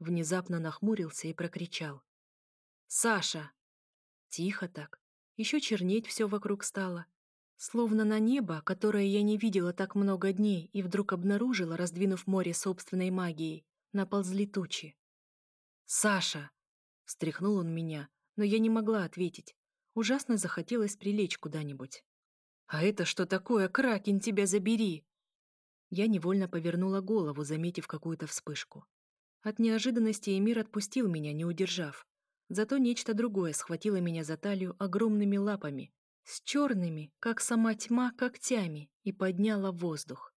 Внезапно нахмурился и прокричал. «Саша!» Тихо так. Еще чернеть все вокруг стало. Словно на небо, которое я не видела так много дней и вдруг обнаружила, раздвинув море собственной магией, наползли тучи. «Саша!» — встряхнул он меня, но я не могла ответить. Ужасно захотелось прилечь куда-нибудь. «А это что такое, Кракен, тебя забери!» Я невольно повернула голову, заметив какую-то вспышку. От неожиданности Эмир отпустил меня, не удержав. Зато нечто другое схватило меня за талию огромными лапами, с черными, как сама тьма, когтями, и подняло воздух.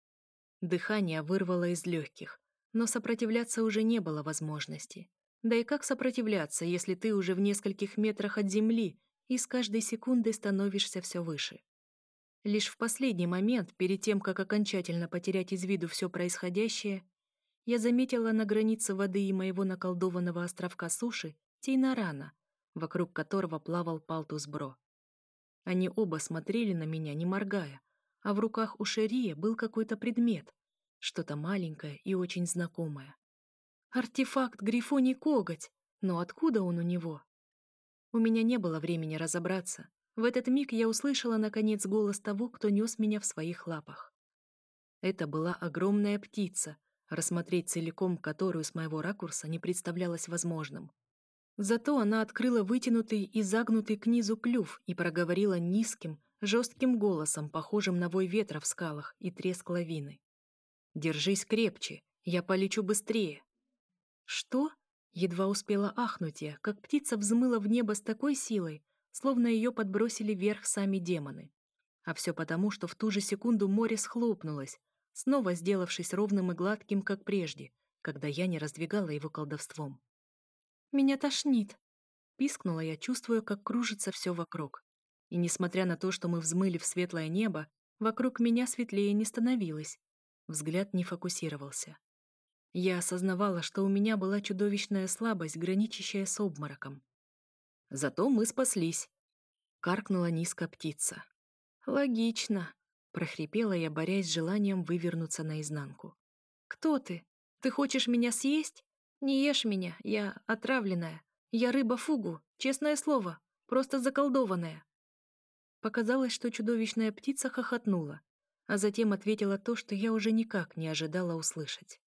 Дыхание вырвало из легких, но сопротивляться уже не было возможности. Да и как сопротивляться, если ты уже в нескольких метрах от земли и с каждой секундой становишься все выше? Лишь в последний момент, перед тем, как окончательно потерять из виду все происходящее, я заметила на границе воды и моего наколдованного островка суши Тейнарана, вокруг которого плавал Палтус Бро. Они оба смотрели на меня, не моргая, а в руках у Шерия был какой-то предмет, что-то маленькое и очень знакомое. Артефакт Грифоний коготь, но откуда он у него? У меня не было времени разобраться. В этот миг я услышала, наконец, голос того, кто нес меня в своих лапах. Это была огромная птица, рассмотреть целиком которую с моего ракурса не представлялось возможным. Зато она открыла вытянутый и загнутый к низу клюв и проговорила низким, жестким голосом, похожим на вой ветра в скалах и треск лавины. «Держись крепче, я полечу быстрее». «Что?» — едва успела ахнуть я, как птица взмыла в небо с такой силой, словно ее подбросили вверх сами демоны. А все потому, что в ту же секунду море схлопнулось, снова сделавшись ровным и гладким, как прежде, когда я не раздвигала его колдовством. Меня тошнит!» Пискнула я, чувствуя, как кружится все вокруг. И несмотря на то, что мы взмыли в светлое небо, вокруг меня светлее не становилось. Взгляд не фокусировался. Я осознавала, что у меня была чудовищная слабость, граничащая с обмороком. Зато мы спаслись. Каркнула низко птица. «Логично», — прохрипела я, борясь с желанием вывернуться наизнанку. «Кто ты? Ты хочешь меня съесть?» «Не ешь меня, я отравленная. Я рыба-фугу, честное слово, просто заколдованная». Показалось, что чудовищная птица хохотнула, а затем ответила то, что я уже никак не ожидала услышать.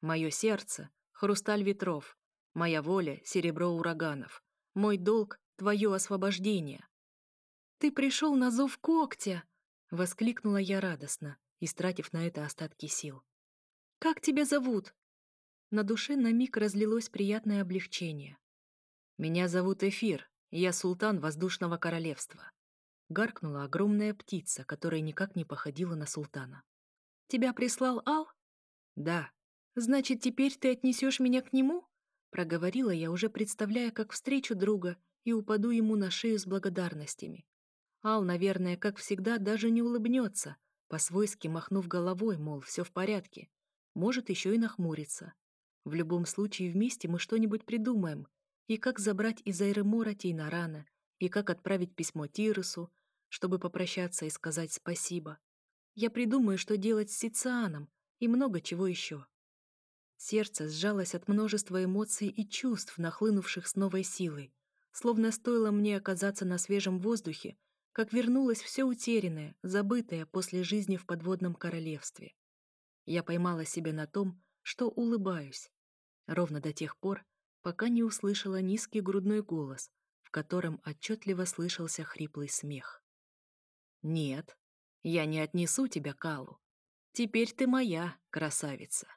«Мое сердце — хрусталь ветров, моя воля — серебро ураганов, мой долг — твое освобождение». «Ты пришел на зов когтя!» — воскликнула я радостно, истратив на это остатки сил. «Как тебя зовут?» На душе на миг разлилось приятное облегчение. «Меня зовут Эфир, я султан воздушного королевства». Гаркнула огромная птица, которая никак не походила на султана. «Тебя прислал Ал?» «Да». «Значит, теперь ты отнесешь меня к нему?» Проговорила я, уже представляя, как встречу друга и упаду ему на шею с благодарностями. Ал, наверное, как всегда, даже не улыбнется, по-свойски махнув головой, мол, все в порядке. Может, еще и нахмурится. В любом случае вместе мы что-нибудь придумаем. И как забрать из Айремора Тейнарана, и как отправить письмо Тирусу, чтобы попрощаться и сказать спасибо. Я придумаю, что делать с Сицианом, и много чего еще. Сердце сжалось от множества эмоций и чувств, нахлынувших с новой силой. Словно стоило мне оказаться на свежем воздухе, как вернулось все утерянное, забытое после жизни в подводном королевстве. Я поймала себя на том, что улыбаюсь. Ровно до тех пор, пока не услышала низкий грудной голос, в котором отчетливо слышался хриплый смех. «Нет, я не отнесу тебя Калу. Теперь ты моя, красавица».